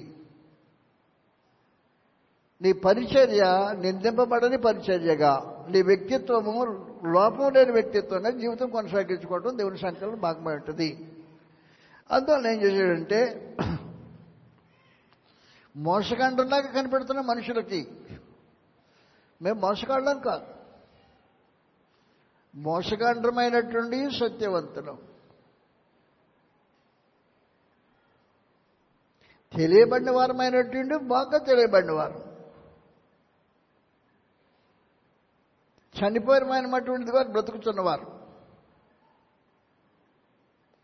నీ పరిచర్య నిందింపబడని పరిచర్యగా. నీ వ్యక్తిత్వము లోపం లేని వ్యక్తిత్వంగా జీవితం కొనసాగించుకోవడం దేవుని సంకల్పం భాగమై ఉంటుంది. అందువల్ల ఏం చేశాడంటే మోసగాండంలాగా కనిపెడుతున్న మనుషులకి మేము మోసగాళ్ళం కాదు. మోసగాండ్రమైనటువంటి సత్యవంతులం. తెలియబడిన వారమైనటువంటి బాగా తెలియబడిన వారు. చనిపోయినమైనటువంటిది వారు బ్రతుకుతున్నవారు.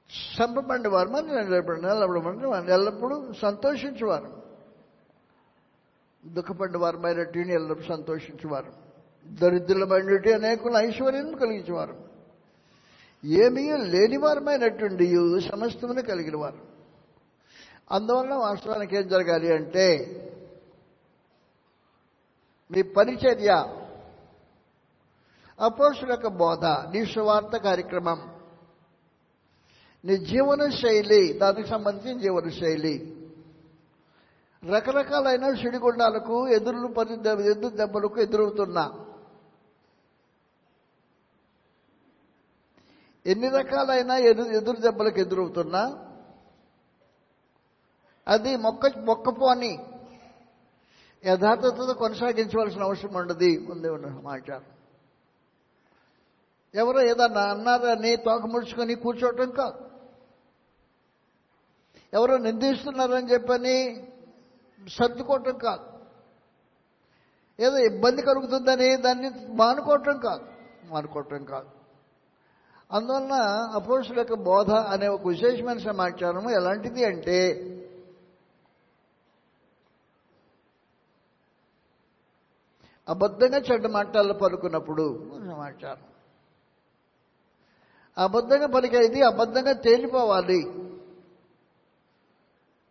చంపబండి వారు మరి నిలబడి నిలబడమని ఎల్లప్పుడూ సంతోషించేవారు. దుఃఖపడిన వారమైనటువంటి ఎల్లప్పుడూ సంతోషించేవారు. దరిద్రులమైనటువంటి అనేకులు ఐశ్వర్యం కలిగించేవారు. ఏమీ లేని వారమైనటువంటి సమస్తమును కలిగిన వారు అందువల్ల వాస్తవానికి ఏం జరగాలి అంటే మీ పరిచర్య అపోసుల బోధ నీ సువార్త కార్యక్రమం. నీ జీవన శైలి దానికి సంబంధించిన జీవన శైలి. రకరకాలైన సిడిగుండాలకు ఎదురు పరి ఎదురు దెబ్బలకు ఎదురవుతున్నా. ఎన్ని రకాలైన ఎదురు ఎదురు దెబ్బలకు ఎదురవుతున్నా? అది మొక్క మొక్కపోని యథార్థతతో కొనసాగించవలసిన అవసరం ఉండదు. ముందే ఉన్న సమాచారం. ఎవరో ఏదన్నా అన్నారని తోక ముడుచుకొని కూర్చోవటం కాదు. ఎవరో నిందిస్తున్నారని చెప్పని సర్దుకోవటం కాదు. ఏదో ఇబ్బంది కలుగుతుందని దాన్ని మానుకోవటం కాదు. మానుకోవటం కాదు. అందువలన అపోషుల యొక్క బోధ అనే ఒక విశేషమైన సమాచారం ఎలాంటిది అంటే అబద్ధంగా చెడ్డ మాటలు పలుకున్నప్పుడు సమాచారం. అబద్ధంగా పలికేది అబద్ధంగా తేలిపోవాలి.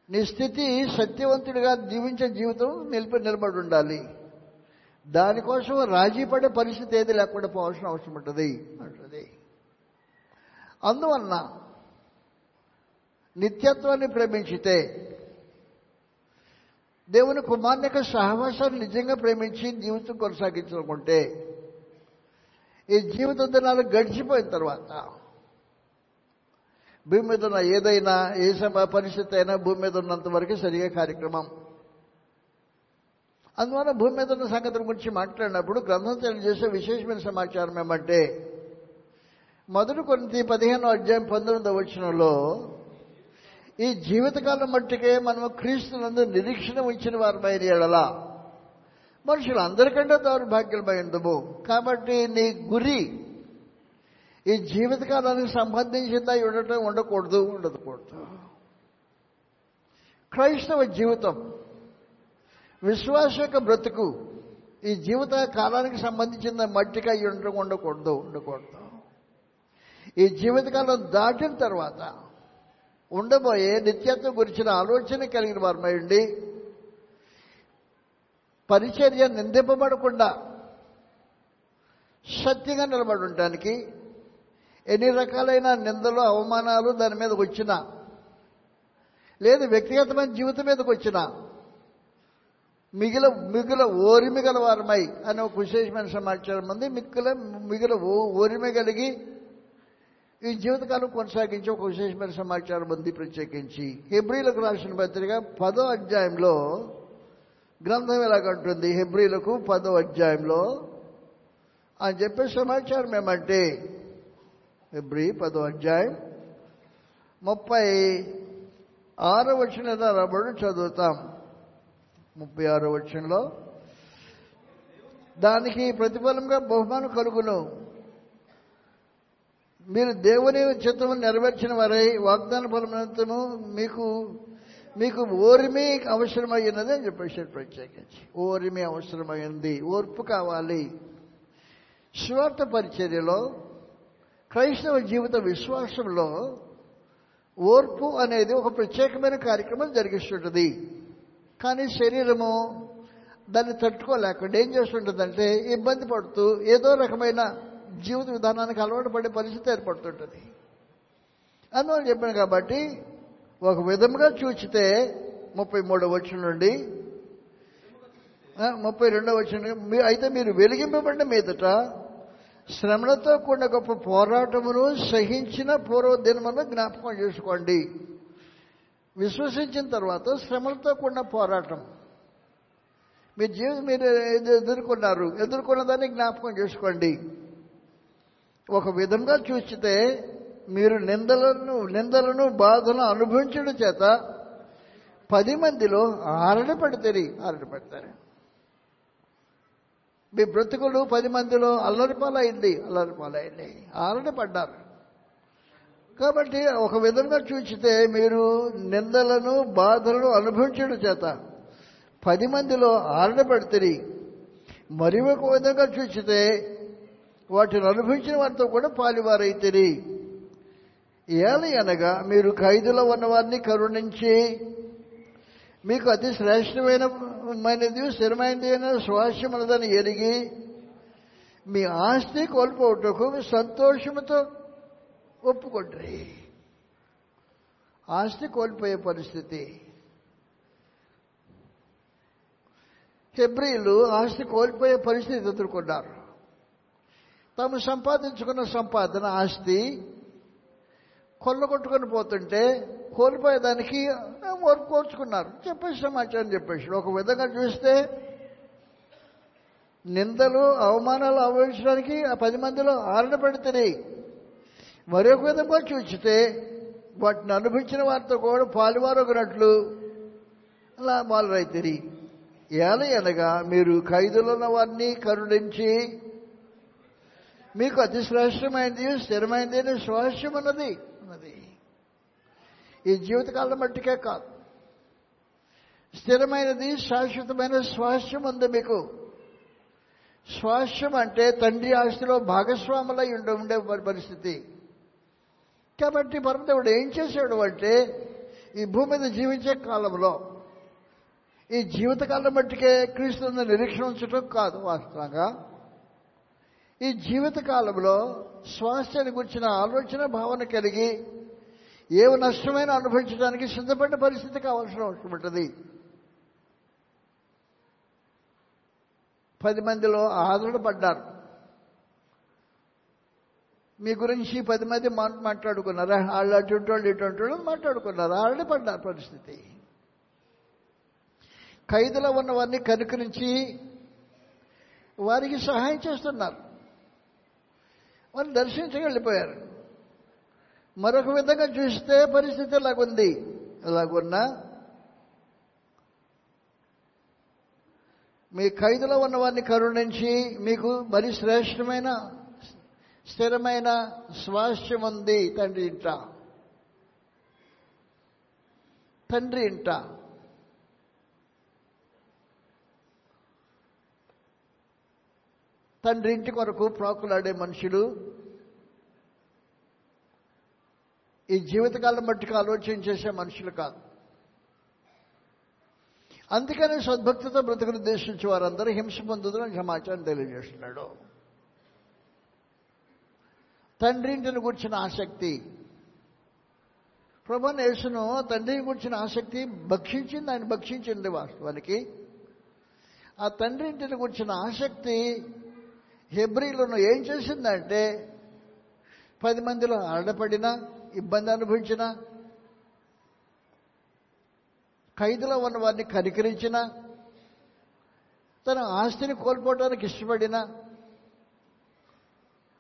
నీ స్థితి సత్యవంతుడిగా జీవించే జీవితం నిలిపి నిలబడి ఉండాలి. దానికోసం రాజీ పడే పరిస్థితి ఏది లేకుండా పోవాల్సిన అవసరం ఉంటుంది. అంటుంది. అందువలన నిత్యత్వాన్ని ప్రేమించితే దేవుని కుమార్నిక యొక్క సహవాసాన్ని నిజంగా ప్రేమించి జీవితం కొనసాగించాలనుకుంటే ఈ జీవిత దినాలు గడిచిపోయిన తర్వాత. భూమి మీద ఉన్న ఏదైనా ఏ సమ పరిస్థితి అయినా భూమి మీద ఉన్నంత వరకు సరిగా కార్యక్రమం. అందువల్ల భూమి మీద ఉన్న సంగతుల గురించి మాట్లాడినప్పుడు గ్రంథం తెలియజేసే విశేషమైన సమాచారం ఏమంటే మొదటి కొన్ని పదిహేనో అధ్యాయం పంతొమ్మిదో వచ్చినలో ఈ జీవితకాలం మట్టుకే మనం క్రీస్తునందు నిరీక్షణ ఉంచిన వారమైన ఎడలా మనుషులు అందరికంటే దౌర్భాగ్యమైందము కాబట్టి నీ గురి ఈ జీవితకాలానికి సంబంధించిందా ఉండటం ఉండకూడదు ఉండకూడదు. క్రైస్తవ జీవితం విశ్వాస యొక్క బ్రతుకు ఈ జీవిత కాలానికి సంబంధించిన మట్టిగా అయి ఉండటం ఉండకూడదు ఉండకూడదు. ఈ జీవితకాలం దాటిన తర్వాత ఉండబోయే నిత్యత్వం గురించిన ఆలోచన కలిగిన వారమైండి పరిచర్య నిందింపబడకుండా సత్యంగా నిలబడి ఉండటానికి ఎన్ని రకాలైన నిందలు అవమానాలు దాని మీదకి వచ్చినా లేదు వ్యక్తిగతమైన జీవితం మీదకి వచ్చిన మిగిల మిగిల ఓరిమిగల వారమై అనే ఒక విశేషమైన సమాచారం ఉంది. మిక్కుల మిగిల ఓ- ఓరిమి కలిగి ఈ జీవితకాలం కొనసాగించి ఒక విశేషమైన సమాచారం ఉంది ప్రత్యేకించి. హెబ్రిలకు రాసిన పత్రిక పదో అధ్యాయంలో గ్రంథం ఎలాగంటుంది? హెబ్రిలకు పదో అధ్యాయంలో. అని చెప్పే సమాచారం ఏమంటే హెబ్రి పదో అధ్యాయం ముప్పై ఆరో వచ్చిన రాబడి చదువుతాం. ముప్పై ఆరో వచ్చంలో దానికి ప్రతిఫలంగా బహుమానం కలుగును. మీరు దేవుని చిత్తము నెరవేర్చిన వారై వాగ్దాన ఫలమంతము మీకు మీకు ఓరిమి అవసరమైనది అని చెప్పేశారు ప్రత్యేకించి. ఓరిమి అవసరమైంది. ఓర్పు కావాలి. స్వార్థ పరిచర్యలో క్రైస్తవ జీవిత విశ్వాసంలో ఓర్పు అనేది ఒక ప్రత్యేకమైన కార్యక్రమం జరిగిస్తుంటుంది. కానీ శరీరము దాన్ని తట్టుకోలేకుండా ఏం చేస్తుంటుందంటే ఇబ్బంది పడుతూ ఏదో రకమైన జీవిత విధానానికి అలవాటు పడే పరిస్థితి ఏర్పడుతుంటుంది. అందువల్ల చెప్పాను కాబట్టి ఒక విధముగా చూచితే ముప్పై మూడవ వచ్చిన నుండి ముప్పై రెండవ వచ్చిన అయితే మీరు వెలిగింపబడిన మీదట శ్రమలతో కూడిన గొప్ప పోరాటమును సహించిన పూర్వదినమును జ్ఞాపకం చేసుకోండి. విశ్వసించిన తర్వాత శ్రమలతో కూడిన పోరాటం. మీ జీవితం మీరు ఎదుర్కొన్నారు. ఎదుర్కొన్న దాన్ని జ్ఞాపకం చేసుకోండి. ఒక విధంగా చూస్తే మీరు నిందలను నిందలను బాధను అనుభవించడం చేత పది మందిలో ఆరడి పడితే ఆరడి పడతారు. మీ బ్రతుకులు పది మందిలో అల్లరిపాలైంది అల్లరిపాలైంది ఆరడి పడ్డారు. కాబట్టి ఒక విధంగా చూచితే మీరు నిందలను బాధలను అనుభవించడం చేత పది మందిలో ఆరడబడితే మరి ఒక విధంగా చూచితే వాటిని అనుభవించిన వారితో కూడా పాలివారైతే ఏలి అనగా మీరు ఖైదులో ఉన్నవారిని కరుణించి మీకు అతి శ్రేష్టమైన మైనది స్థిరమైనది అయిన స్వాస్యం ఎరిగి మీ ఆస్తి కోల్పోవటకు సంతోషముతో ఒప్పుకుంటారు ఆస్తి కోల్పోయే పరిస్థితి. హెబ్రిలు ఆస్తి కోల్పోయే పరిస్థితి ఎదుర్కొన్నారు. తాము సంపాదించుకున్న సంపాదన ఆస్తి కొల్లగొట్టుకొని పోతుంటే కోల్పోయేదానికి ఓర్పు కోర్చుకున్నారు చెప్పేసి సమాచారం చెప్పేసి ఒక విధంగా చూస్తే నిందలు అవమానాలు అవహించడానికి ఆ పది మందిలో ఆరణ మరొక విధంగా చూచితే వాటిని అనుభవించిన వారితో కూడా పాలువారొకనట్లు. అలా రైతిరి ఏల అనగా మీరు ఖైదులున్న వారిని కరుణించి మీకు అతి శ్రేష్టమైనది స్థిరమైనది అనే స్వాస్యం ఉన్నది ఈ జీవితకాలం మట్టికే కాదు. స్థిరమైనది శాశ్వతమైన స్వాస్యం ఉంది మీకు. స్వాస్థ్యం అంటే తండ్రి ఆస్తిలో భాగస్వాములై ఉండే ఉండే పరిస్థితి. కాబట్టి పరమదేవుడు ఏం చేశాడు అంటే ఈ భూమి మీద జీవించే కాలంలో ఈ జీవితకాలం మట్టికే క్రీస్తుని నిరీక్షణ ఉంచడం కాదు వాస్తవంగా. ఈ జీవితకాలంలో స్వాస్థ్యాన్ని గురించిన ఆలోచన భావన కలిగి ఏ నష్టమైన అనుభవించడానికి సిద్ధపడ్డ పరిస్థితి కావాల్సిన అవసరం ఉంటుంది. పది మందిలో ఆదరణ పడ్డారు. మీ గురించి పది మంది మాట్లాడుకున్నారా. వాళ్ళు అటువంటి వాళ్ళు ఇటువంటి వాళ్ళు మాట్లాడుకున్నారు. ఆల్రెడీ పడ్డారు పరిస్థితి. ఖైదులో ఉన్నవారిని కనుకరించి వారికి సహాయం చేస్తున్నారు. వారిని దర్శించగలిపోయారు వెళ్ళిపోయారు. మరొక విధంగా చూస్తే పరిస్థితి ఇలాగుంది ఎలాగున్నా? మీ ఖైదులో ఉన్న వారిని కరుణించి మీకు మరి శ్రేష్టమైన స్థిరమైన స్వాస్థ్యం ఉంది. తండ్రి ఇంట. తండ్రి ఇంట. తండ్రి ఇంటి కొరకు ప్రాకులాడే మనుషులు ఈ జీవితకాలం మట్టుకు ఆలోచన చేసే మనుషులు కాదు. అందుకనే సద్భక్తితో బ్రతుకును ఉద్దేశించి వారందరూ హింస పొందుతున్న సమాచారం తెలియజేస్తున్నాడు. తండ్రి ఇంటిని కూర్చిన ఆసక్తి. ప్రభు యేసును తండ్రిని కూర్చిన ఆసక్తి భక్షించింది ఆయన భక్షించింది వాస్తవానికి. ఆ తండ్రి ఇంటిని ఆసక్తి హెబ్రిలను ఏం చేసిందంటే పది మందిలో ఆడపడినా ఇబ్బంది అనుభవించిన ఖైదులో ఉన్న వారిని కనికరించిన తన ఆస్తిని కోల్పోవడానికి ఇష్టపడిన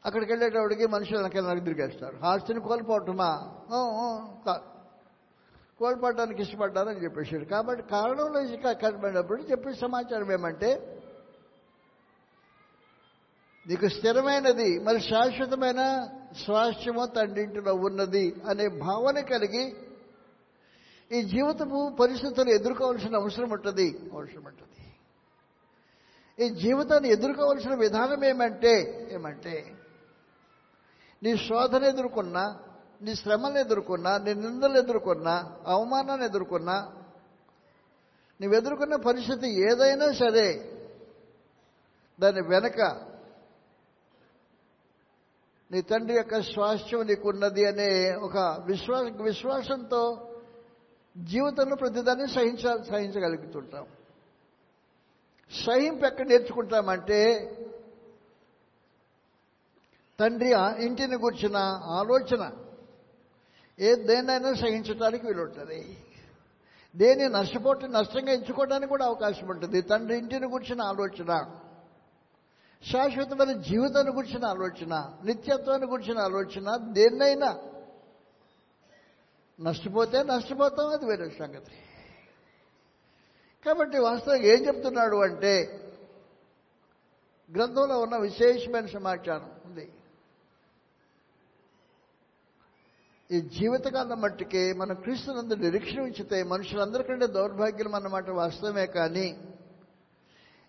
అక్కడికి వెళ్ళేటప్పటికి మనుషులు వెనకాల తిరిగేస్తారు. ఆస్తిని కోల్పోవటమా? కోల్పోవటానికి ఇష్టపడ్డారని చెప్పేసాడు కాబట్టి కారణంలో కనబడినప్పుడు చెప్పే సమాచారం ఏమంటే నీకు స్థిరమైనది మరి శాశ్వతమైన స్వాస్థ్యము తండ్రింటిలో ఉన్నది అనే భావన కలిగి ఈ జీవితము పరిస్థితులు ఎదుర్కోవాల్సిన అవసరం ఉంటుంది. అవసరం ఉంటుంది. ఈ జీవితాన్ని ఎదుర్కోవాల్సిన విధానం ఏమంటే ఏమంటే నీ శోధన ఎదుర్కొన్నా నీ శ్రమను ఎదుర్కొన్నా నీ నిందలు ఎదుర్కొన్నా అవమానాన్ని ఎదుర్కొన్నా నువ్వు ఎదుర్కొన్న పరిస్థితి ఏదైనా సరే దాని వెనక నీ తండ్రి యొక్క స్వాస్థ్యం నీకున్నది అనే ఒక విశ్వాస విశ్వాసంతో జీవితంలో ప్రతిదాన్ని సహించ సహించగలుగుతుంటాం. సహింపు ఎక్కడ నేర్చుకుంటామంటే తండ్రి ఇంటిని గుర్చిన ఆలోచన ఏ దేన్నైనా సహించడానికి వీలుంటుంది. దేని నష్టపోటు నష్టంగా ఎంచుకోవడానికి కూడా అవకాశం ఉంటుంది. తండ్రి ఇంటిని గుర్చిన ఆలోచన. శాశ్వతమైన జీవితాన్ని గురించిన ఆలోచన నిత్యత్వాన్ని గురించిన ఆలోచన దేన్నైనా. నష్టపోతే నష్టపోతాం అది వేరే సంగతి. కాబట్టి వాస్తవంగా ఏం చెప్తున్నాడు అంటే గ్రంథంలో ఉన్న విశేషమైన సమాచారం ఉంది. ఈ జీవితకాలం మట్టుకే మన క్రీస్తునందు నిరీక్షణ ఉంచితే మనుషులందరికంటే దౌర్భాగ్యం అన్నమాట వాస్తవమే కానీ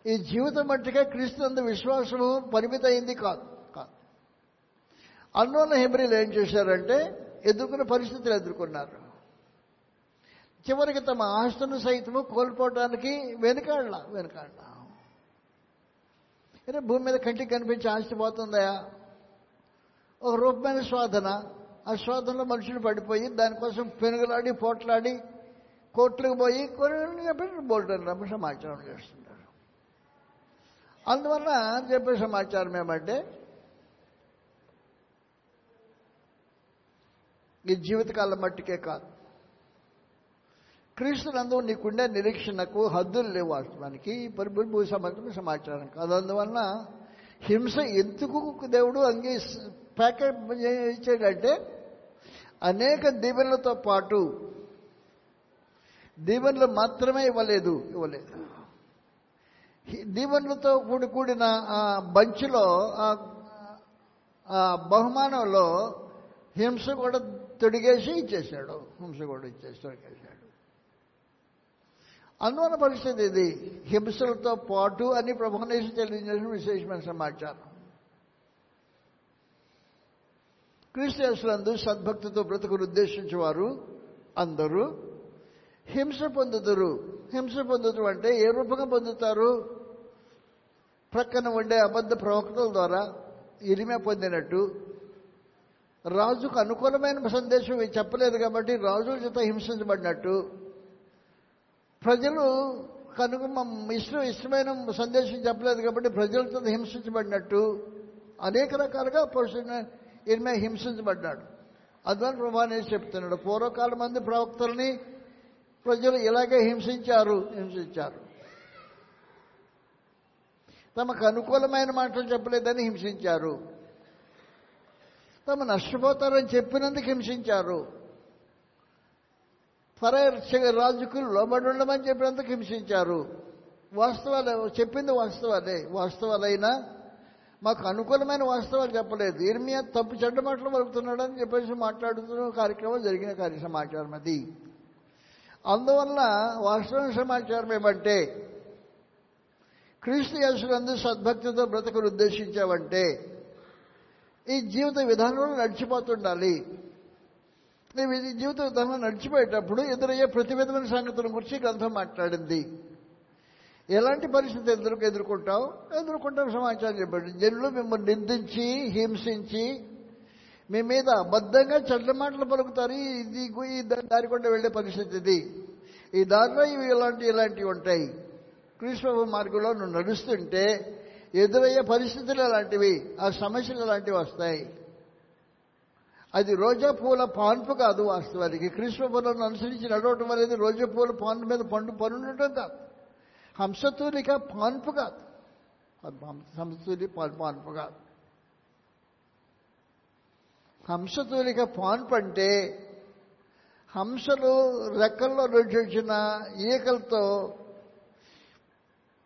ఈ జీవితం మట్టుకే క్రీస్తునందు విశ్వాసము పరిమితమైంది కాదు. కాదు. అన్నోన్న హెబ్రిలు ఏం చేశారంటే ఎదుర్కొన్న పరిస్థితులు ఎదుర్కొన్నారు. చివరికి తమ ఆస్తును సైతము కోల్పోవడానికి వెనుకాళ్ళ వెనుకాళ్ళ అంటే భూమి మీద కంటికి కనిపించే ఆస్తి పోతుందా? ఒక రూపమైన శోధన. ఆ శోధనలో మనుషులు పడిపోయి దానికోసం పెనుగులాడి పోట్లాడి కోర్టులకు పోయి కొన్ని చెప్పి బోల్డర్ సమాచారం చేస్తున్నారు. అందువల్ల చెప్పే సమాచారం ఏమంటే ఈ జీవితకాలం మట్టుకే కాదు. క్రీస్తునందు నీకుండే నిరీక్షణకు హద్దులు లేవు వాస్తవానికి. పరిభూ భూ సంబంధమైన సమాచారం కాదు. అందువలన హింస ఎందుకు దేవుడు అంగీ ప్యాకెట్ ఇచ్చాడంటే అనేక దీవెనలతో పాటు దీవెనలు మాత్రమే ఇవ్వలేదు ఇవ్వలేదు. దీవెనలతో కూడి కూడిన ఆ బంచ్లో ఆ బహుమానంలో హింస కూడా తొడిగేసి ఇచ్చేశాడు. హింస కూడా ఇచ్చేసి తొడిగేశాడు. అందువల్ల పరిస్థితి ఇది. హింసలతో పాటు అని ప్రభునేసి తెలియజేసిన విశేషమైన సమాచారం. క్రిస్టియన్స్లందు సద్భక్తితో బ్రతుకును ఉద్దేశించేవారు అందరూ. హింస పొందుతురు. హింస పొందుతూ అంటే ఏ రూపంగా పొందుతారు? ప్రక్కన ఉండే అబద్ధ ప్రవక్తల ద్వారా ఇరిమే పొందినట్టు. రాజుకు అనుకూలమైన సందేశం చెప్పలేదు కాబట్టి రాజుల చేత హింసించబడినట్టు. ప్రజలు కనుక ఇష్టం ఇష్టమైన సందేశం చెప్పలేదు కాబట్టి ప్రజలతో హింసించబడినట్టు. అనేక రకాలుగా పురుషుని ఇరిమే హింసించబడ్డాడు. అద్వైత ప్రభాని చెప్తున్నాడు? పూర్వకాలం మంది ప్రవక్తల్ని ప్రజలు ఇలాగే హింసించారు హింసించారు. తమకు అనుకూలమైన మాటలు చెప్పలేదని హింసించారు. తమ నష్టపోతారని చెప్పినందుకు హింసించారు. పరాయ రాజుకు లోబడి ఉండమని చెప్పినందుకు హింసించారు. వాస్తవాలే చెప్పింది వాస్తవాలే. వాస్తవాలైనా మాకు అనుకూలమైన వాస్తవాలు చెప్పలేదు. ఇర్మియా తప్పు చెడ్డ మాటలు పలుకుతున్నాడని చెప్పేసి మాట్లాడుతున్న కార్యక్రమం జరిగిన కార్య సమాచారం అది. అందువల్ల వాస్తవ సమాచారం ఏమంటే క్రీస్తు యేసునందు సద్భక్తితో బ్రతకను ఉద్దేశించావంటే ఈ జీవిత విధానంలో నడిచిపోతుండాలి. నీవు ఈ జీవిత విధానంలో నడిచిపోయేటప్పుడు ఎదురయ్యే ప్రతి విధమైన సంగతుల గురించి గ్రంథం మాట్లాడింది. ఎలాంటి పరిస్థితి ఎదురు ఎదుర్కొంటావు? ఎదుర్కొంటాం సమాచారం చెప్పండి. జనులు మిమ్మల్ని నిందించి హింసించి మీ మీద అబద్ధంగా చెడ్డ మాటలు పలుకుతారు. ఇది ఈ దారి కొండ వెళ్ళే పరిస్థితి ఇది. ఈ దారిలో ఇవి ఇలాంటి ఇలాంటివి ఉంటాయి. కృష్ణ మార్గంలో నువ్వు నడుస్తుంటే ఎదురయ్యే పరిస్థితులు అలాంటివి ఆ సమస్యలు అలాంటివి వస్తాయి. అది రోజా పూల పాన్పు కాదు వాస్తవానికి. కృష్ణ అనుసరించి నడవటం అనేది రోజా పూల పాన్పు మీద పండు పనుండటం కాదు. హంసతూలిక పాన్పు కాదు. హంసతూలి పాన్పు కాదు. హంసతూలిక పాన్పు అంటే హంసలు రెక్కల్లో నుంచి వచ్చిన ఈకలతో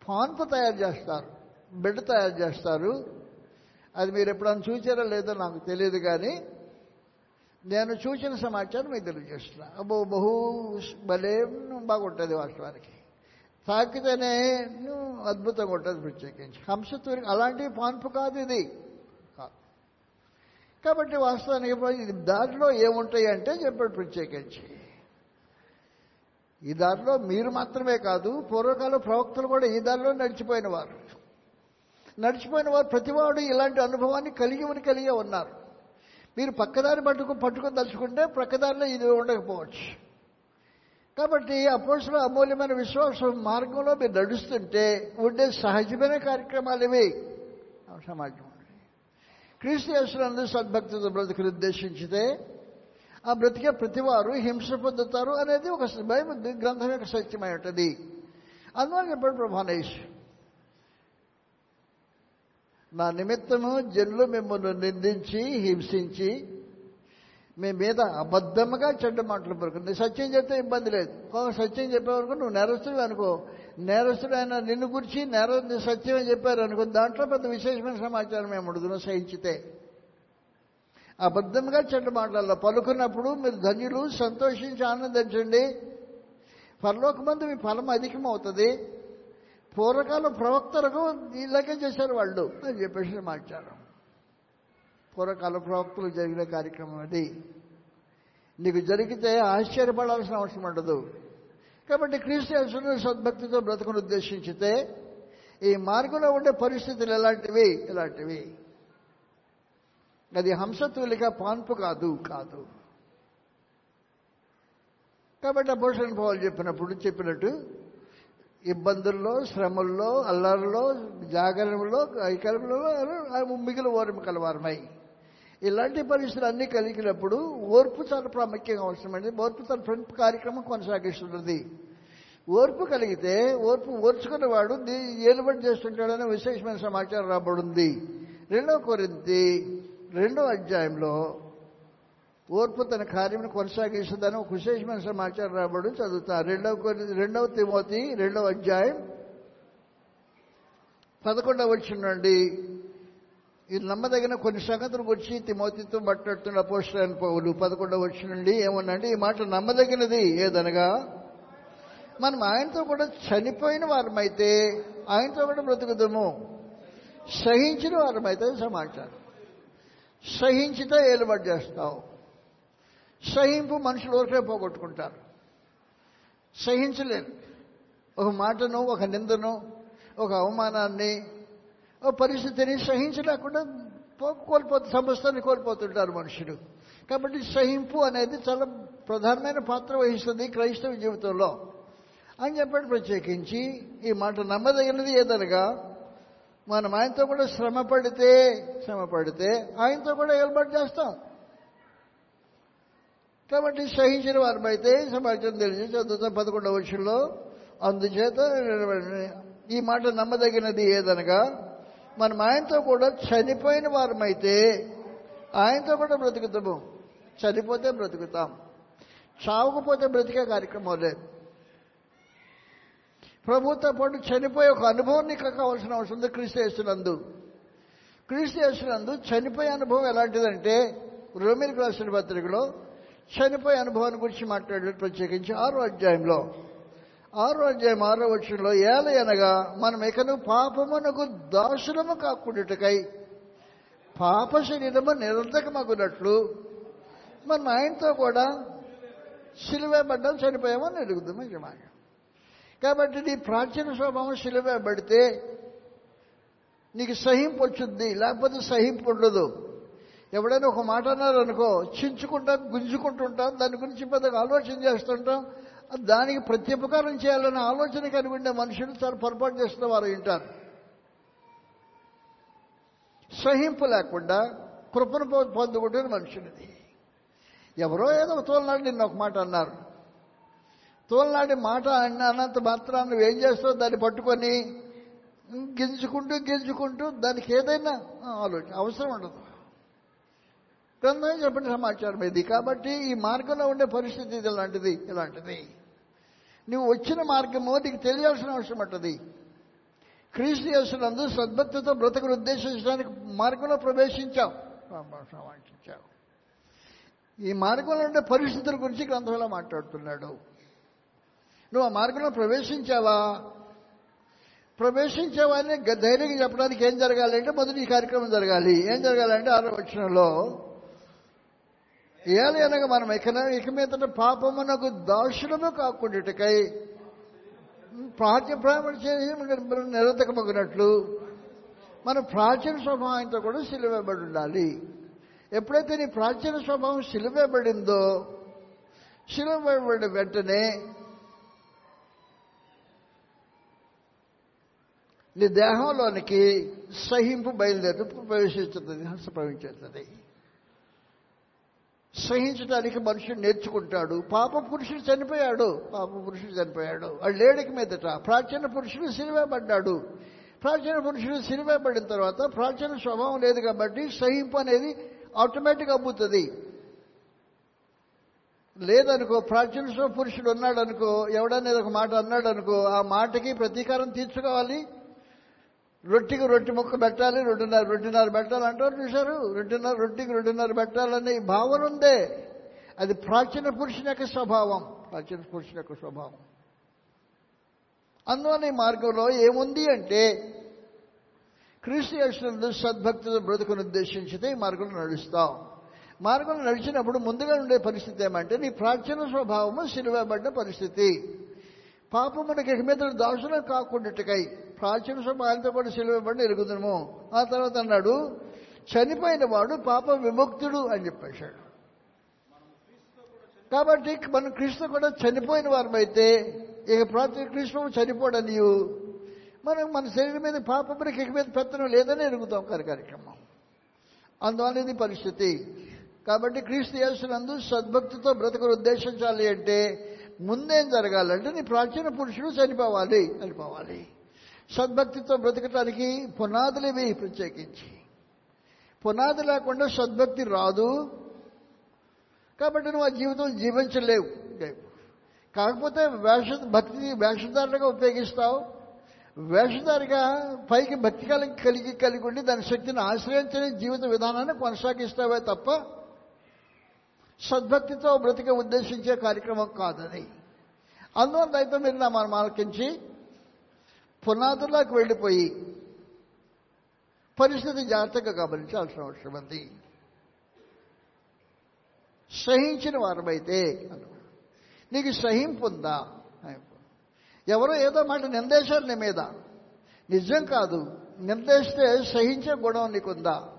పాన్పు తయారు చేస్తారు బిడ్డ తయారు చేస్తారు. అది మీరు ఎప్పుడన్నా చూసారో లేదో నాకు తెలియదు కానీ నేను చూసిన సమాచారం మీకు తెలియజేస్తున్నా. అబ్బో బహు భలే బాగుంటుంది వాస్తవానికి. తాకితేనే అద్భుతంగా ఉంటుంది ప్రత్యేకించి. హంసతూరి అలాంటి పాన్పు కాదు ఇది. కాదు. కాబట్టి వాస్తవానికి ఇది ఏముంటాయి అంటే చెప్పాడు ప్రత్యేకించి. ఈ దారిలో మీరు మాత్రమే కాదు పూర్వకాల ప్రవక్తలు కూడా ఈ దారిలో నడిచిపోయిన వారు నడిచిపోయిన వారు ప్రతివాడు ఇలాంటి అనుభవాన్ని కలిగి ఉని కలిగే ఉన్నారు. మీరు పక్కదారి పట్టుకు పట్టుకుని తలుచుకుంటే ప్రక్కదారిలో ఇది ఉండకపోవచ్చు. కాబట్టి అపోసల అమూల్యమైన విశ్వాసం మార్గంలో మీరు నడుస్తుంటే ఉండే సహజమైన కార్యక్రమాలు ఇవి సమాజం క్రీస్తు యేసునందు సద్భక్తితో బ్రతుకులు ఉద్దేశించితే ఆ బ్రతికే ప్రతివారు హింస పొందుతారు అనేది ఒక బైబిల్ గ్రంథం యొక్క సత్యమైనది. అందువల్ల చెప్పాడు ప్రభానేష్ నా నిమిత్తము జనులు మిమ్మల్ని నిందించి హింసించి మీ మీద అబద్ధముగా చెడ్డ మాటలు పలుకుంది సత్యం చెప్తే ఇబ్బంది లేదు. సత్యం చెప్పేవరకు నువ్వు నేరస్తుడు అనుకో. నేరస్తుడు ఆయన నిన్ను గురించి నేర సత్యమే చెప్పారు అనుకో. దాంట్లో పెద్ద విశేషమైన సమాచారం మేము అడుగును సహించితే. అబద్ధంగా చెడ్డ మాటలలో పలుకున్నప్పుడు మీరు ధన్యులు సంతోషించి ఆనందించండి. పరలోకమందు మీ ఫలం అధికమవుతుంది. పూర్వకాల ప్రవక్తలకు ఇలాగే చేశారు వాళ్ళు అని చెప్పేసి మాట్లాడారు. పూర్వకాల ప్రవక్తలు జరిగిన కార్యక్రమం అది. నీకు జరిగితే ఆశ్చర్యపడాల్సిన అవసరం ఉండదు. కాబట్టి క్రీస్తు సద్భక్తితో బ్రతకను ఉద్దేశించితే ఈ మార్గంలో ఉండే పరిస్థితులు ఎలాంటివి? ఇలాంటివి. అది హంసతూలిక పాన్పు కాదు. కాదు. కాబట్టి అపోషన్ పౌలు చెప్పినప్పుడు చెప్పినట్టు ఇబ్బందుల్లో శ్రమల్లో అల్లర్లో జాగరణలో ఐకరంలో మిగిలిన ఓర్పు కలవారమై. ఇలాంటి పరిస్థితులు అన్నీ కలిగినప్పుడు ఓర్పు చాలా ప్రాముఖ్యంగా అవసరమైంది ఓర్పు తన ఫ్రంట్ కార్యక్రమం కొనసాగిస్తున్నది. ఓర్పు కలిగితే ఓర్పు ఓర్చుకున్నవాడు ఏలుబడి చేస్తుంటాడనే విశేషమైన సమాచారం రాబడింది. రెండవ కొరింతి రెండవ అధ్యాయంలో ఓర్పు తన కార్యమును కొనసాగిస్తుందని ఒక విశేషమైన సమాచారం రాబడి చదువుతారు రెండవ రెండవ తిమోతి రెండవ అధ్యాయం పదకొండవ వచ్చిన నుండి ఇది నమ్మదగిన కొన్ని సంగతులు గురించి తిమోతితో మాట్లాడుతున్న పోస్టర్ పౌలు పదకొండవ వచ్చిన నుండి ఏమన్నండి ఈ మాట నమ్మదగినది ఏదనగా మనం ఆయనతో కూడా చనిపోయిన వారమైతే ఆయనతో కూడా బ్రతుకుదాము. సహించిన వారమైతే సమాచారం. సహించితే ఏలుబడి చేస్తావు. సహింపు మనుషులు ఊరికే పోగొట్టుకుంటారు. సహించలేరు ఒక మాటను ఒక నిందను ఒక అవమానాన్ని ఒక పరిస్థితిని సహించలేకుండా కోల్పోతు సమస్తాన్ని కోల్పోతుంటారు మనుషులు. కాబట్టి సహింపు అనేది చాలా ప్రధానమైన పాత్ర వహిస్తుంది క్రైస్తవ జీవితంలో. అని చెప్పాడు ప్రత్యేకించి ఈ మాట నమ్మదగినది ఏదనగా మనం ఆయనతో కూడా శ్రమ పడితే శ్రమ పడితే ఆయనతో కూడా ఏర్పాటు చేస్తాం. కాబట్టి సహించిన వారమైతే సమాచారం తెలిసి చదువుతా పదకొండవ వచ్చంలో అందుచేత ఈ మాట నమ్మదగినది ఏదనగా మనం ఆయనతో కూడా చనిపోయిన వారమైతే ఆయనతో కూడా బ్రతుకుతాము. చనిపోతే బ్రతుకుతాం. చావకపోతే బ్రతికే కార్యక్రమం లేదు. ప్రభుత్వ పాటు చనిపోయే ఒక అనుభవం నీకు కావాల్సిన అవసరం ఉంది క్రీస్తు చేస్తున్నందు క్రీస్తు చేస్తున్నందు చనిపోయే అనుభవం ఎలాంటిదంటే రోమిలకు రాసిన పత్రికలో చనిపోయే అనుభవాన్ని గురించి మాట్లాడారు ప్రత్యేకించి ఆరో అధ్యాయంలో. ఆరో అధ్యాయం ఆరో వచ్చంలో ఏల అనగా మనం ఇకను పాపమునకు దాసులము కాకుండాటకై పాప శరీరము నిరంతకమగునట్లు మనం ఆయనతో కూడా సిలువేబడ్డం చనిపోయామని ఎదుగుదామని మాట కాబట్టి నీ ప్రాచీన స్వభావం సిలువేబడితే నీకు సహింపు వచ్చింది లేకపోతే సహింపు ఉండదు. ఎవడైనా ఒక మాట అన్నారు అనుకో చించుకుంటాం గుంజుకుంటుంటాం దాని గురించి పెద్దగా ఆలోచన చేస్తుంటాం దానికి ప్రత్యుపకారం చేయాలనే ఆలోచన కలిగి మనుషులు చాలా పొరపాటు చేస్తున్న వారు వింటారు సహింపు లేకుండా కృపను పొందుకుంటున్న మనుషులది ఎవరో ఏదో తోలనాడు నిన్న ఒక మాట అన్నారు. తోలనాడి మాట అన్న- అన్నంత మాత్రాన్ని నువ్వేం చేస్తావు దాన్ని పట్టుకొని గింజుకుంటూ గింజుకుంటూ దానికి ఏదైనా ఆలోచన. అవసరం ఉండదు. గ్రంథం చెప్పిన సమాచారం ఇది. కాబట్టి ఈ మార్గంలో ఉండే పరిస్థితి ఇది ఇలాంటిది ఇలాంటిది. నువ్వు వచ్చిన మార్గము నీకు తెలియాల్సిన అవసరం ఉంటుంది. క్రీస్తు యేసునందు సద్భక్తితో బ్రతకను ఉద్దేశించడానికి మార్గంలో ప్రవేశించావు. ప్రవేశించావు ఈ మార్గంలో ఉండే పరిస్థితుల గురించి గ్రంథంలో మాట్లాడుతున్నాడు. నువ్వు ఆ మార్గంలో ప్రవేశించావా? ప్రవేశించేవాడిని ధైర్యంగా చెప్పడానికి ఏం జరగాలి అంటే మొదటి ఈ కార్యక్రమం జరగాలి. ఏం జరగాలంటే ఆరో వచనంలో ఏలి అనగా మనం ఇక ఇక మీద పాపమునకు దాసులము కాకుండాటకై ప్రాచ్య ప్రాణ నిరంతకమగినట్లు మన ప్రాచీన స్వభావంతో కూడా సిలువేయబడి ఉండాలి ఎప్పుడైతే నీ ప్రాచీన స్వభావం సిలువేయబడిందో సిలువేయబడిన వెంటనే నీ దేహంలోనికి సహింపు బయలుదేరి ప్రవేశిస్తుంది ప్రవేశిస్తుంది సహించడానికి మనుషుడు నేర్చుకుంటాడు. పాప పురుషుడు చనిపోయాడు. పాప పురుషుడు చనిపోయాడు. వాడు లేడికి మీదట. ప్రాచీన పురుషుడు సిరివేయబడ్డాడు. ప్రాచీన పురుషుడు సిరివేయబడిన తర్వాత ప్రాచీన స్వభావం లేదు కాబట్టి సహింపు అనేది ఆటోమేటిక్ అబ్బుతుంది. లేదనుకో ప్రాచీన స్వ పురుషుడు ఉన్నాడు అనుకో ఎవడన్నా ఒక మాట అన్నాడు అనుకో ఆ మాటకి ప్రతీకారం తీర్చుకోవాలి. రొట్టికి రొట్టి ముక్క పెట్టాలి రెండున్నర రొట్టిన్నర పెట్టాలి అంటారు చూశారు? రొట్టిన్నర రొట్టికి రెండున్నర పెట్టాలనే ఈ భావన ఉందే. అది ప్రాచీన పురుషుని యొక్క స్వభావం ప్రాచీన పురుషుని యొక్క స్వభావం. అందువల్ల ఈ మార్గంలో ఏముంది అంటే క్రీస్తు యేసునందు సద్భక్తులు బ్రతుకును ఉద్దేశించితే ఈ మార్గంలో నడుస్తాం. మార్గంలో నడిచినప్పుడు ముందుగా ఉండే పరిస్థితి ఏమంటే నీ ప్రాచీన స్వభావము సిలువబడ్డ పరిస్థితి. పాపమునకి ఇక మీద దాసులు కాకుండాటకై ప్రాచీన స్వభావంతో పాటు సిలువబడి ఎరుగుదము ఆ తర్వాత అన్నాడు చనిపోయిన వాడు పాప విముక్తుడు అని చెప్పేశాడు. కాబట్టి మనం క్రీస్తు కూడా చనిపోయిన వారమైతే ఇక ప్రాచీన క్రీస్తు చనిపోడనియు. మనం మన శరీరం మీద పాపమునికి ఇక మీద పెత్తనం లేదని ఎరుగుతాం కరి కార్యక్రమం. అందువల్ల ఇది పరిస్థితి. కాబట్టి క్రీస్తు యేసునందు సద్భక్తితో బ్రతుకును ఉద్దేశించాలి అంటే ముందేం జరగాలంటే నీ ప్రాచీన పురుషుడు చనిపోవాలి చనిపోవాలి. సద్భక్తితో బ్రతకటానికి పునాదులు ఇవి ప్రత్యేకించి. పునాది లేకుండా సద్భక్తి రాదు. కాబట్టి నువ్వు ఆ జీవితం జీవించలేవు. కాకపోతే వేష భక్తి వేషధారులుగా ఉపయోగిస్తావు. వేషధారిగా పైకి భక్తి కాలం కలిగి కలిగి ఉండి దాని శక్తిని ఆశ్రయించని జీవిత విధానాన్ని కొనసాగిస్తావే తప్ప సద్భక్తితో బ్రతిక ఉద్దేశించే కార్యక్రమం కాదని అందువల్ల అయితే మీరు నా మనం ఆలకించి పునాదులకు వెళ్ళిపోయి పరిస్థితి జాగ్రత్తగా గమనించాల్సిన అవసరం ఉంది. సహించిన వారమైతే నీకు సహింపు ఉందా ఎవరో ఏదో మాట నిందేశారు నీ మీద. నిజం కాదు. నిర్దేశిస్తే సహించే గుణం నీకుందా?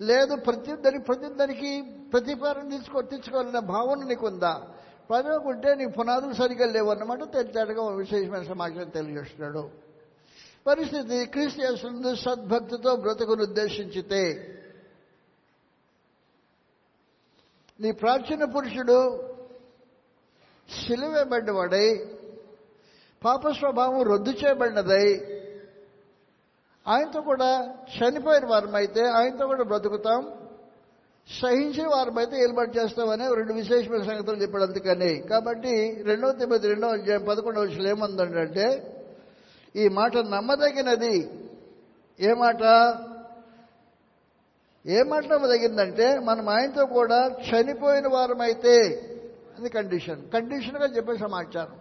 లేదు ప్రతి దానికి ప్రతి దానికి ప్రతిఫలం తీసుకో తెచ్చుకోవాలనే భావన నీకుందా? పదవకుంటే నీ పునాదులు సరిగ్గా లేవు అన్నమాట తెలిసాడుగా విశేషమైన సమాచారం తెలియజేస్తున్నాడు. పరిస్థితి క్రీస్తు సద్భక్తితో బ్రతుకును ఉద్దేశించితే నీ ప్రాచీన పురుషుడు సిలువేబడ్డవాడై పాప స్వభావం రద్దు చేయబడినదై ఆయనతో కూడా చనిపోయిన వారమైతే ఆయనతో కూడా బ్రతుకుతాం సహించిన వారమైతే ఏర్పాటు చేస్తామని రెండు విశేషమైన సంగతులు చెప్పాడు అందుకని. కాబట్టి రెండవ తొమ్మిది రెండవ అధ్యాయం పదకొండవ విషయం ఏమందంటే ఈ మాట నమ్మదగినది. ఏ మాట? ఏ మాట నమ్మదగిందంటే మనం ఆయనతో కూడా చనిపోయిన వారమైతే అది కండిషన్ కండిషన్గా చెప్పే సమాచారం.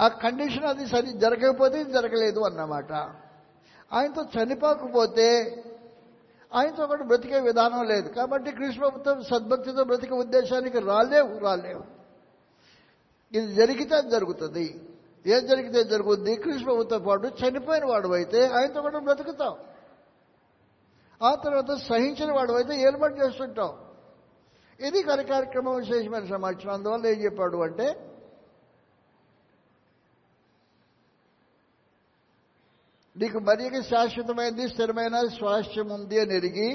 ఆ కండిషన్ అది సరి జరగకపోతే ఇది జరగలేదు అన్నమాట. ఆయనతో చనిపోకపోతే ఆయనతో కూడా బ్రతికే విధానం లేదు. కాబట్టి కృష్ణబాబుతో సద్భక్తితో బ్రతికే ఉద్దేశానికి రాలేవు రాలేవు. ఇది జరిగితే అది జరుగుతుంది. ఏం జరిగితే జరుగుద్ది? కృష్ణబాబుతో పాటు చనిపోయిన వాడు అయితే ఆయనతో కూడా బ్రతుకుతాం. ఆ తర్వాత సహించిన వాడు అయితే ఏర్పాటు చేస్తుంటాం. ఇది కార్యక్రమం విశేషమైన సమాచారం. అందువల్ల ఏం చెప్పాడు అంటే నీకు మరీకి శాశ్వతమైంది స్థిరమైన స్వాస్థ్యం ఉంది అని ఎరిగి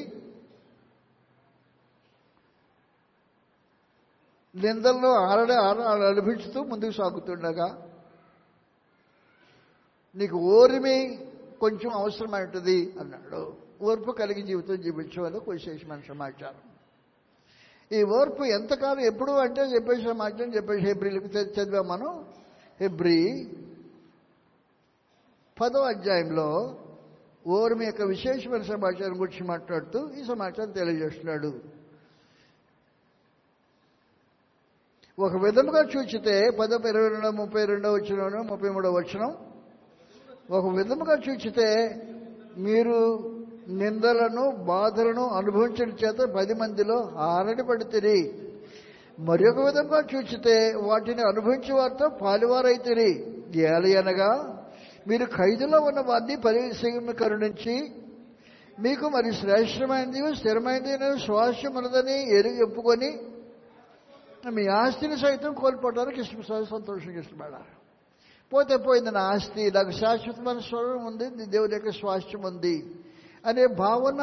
నిందల్లో ఆరడ ఆర అనిపించుతూ ముందుకు సాగుతుండగా నీకు ఓర్మి కొంచెం అవసరమైనది అన్నాడు. ఓర్పు కలిగి జీవితం జీవించవల్ల విశేషమైన సమాచారం. ఈ ఓర్పు ఎంతకాలం ఎప్పుడు అంటే చెప్పేసి సమాచారం చెప్పేసి హెబ్రిలకు చదివాం మనం. హెబ్రి పదో అధ్యాయంలో ఓర్మి యొక్క విశేషమైన సమాచారం గురించి మాట్లాడుతూ ఈ సమాచారం తెలియజేస్తున్నాడు. ఒక విధముగా చూచితే పదో ఇరవై రెండు ముప్పై రెండో వచ్చిన ముప్పై మూడో వచ్చినాం ఒక విధముగా చూచితే మీరు నిందలను బాధలను అనుభవించడం చేత పది మందిలో ఆరడి పడితే మరి ఒక విధంగా చూచితే వాటిని అనుభవించే వారితో పాలువారైతిరి ఏలయనగా మీరు ఖైదులో ఉన్న వారిని పరిశీలన కరుణించి మీకు మరి శ్రేష్టమైనది స్థిరమైనది స్వాస్థ్యం ఉన్నదని ఎరుగు చెప్పుకొని మీ ఆస్తిని సైతం కోల్పోవడానికి ఇష్టం సంతోషంగా ఇష్టపడారు పోతే పోయింది నా ఆస్తి. నాకు శాశ్వతమైన స్వరం ఉంది. దేవుని యొక్క స్వాస్థ్యం ఉంది. అనే భావన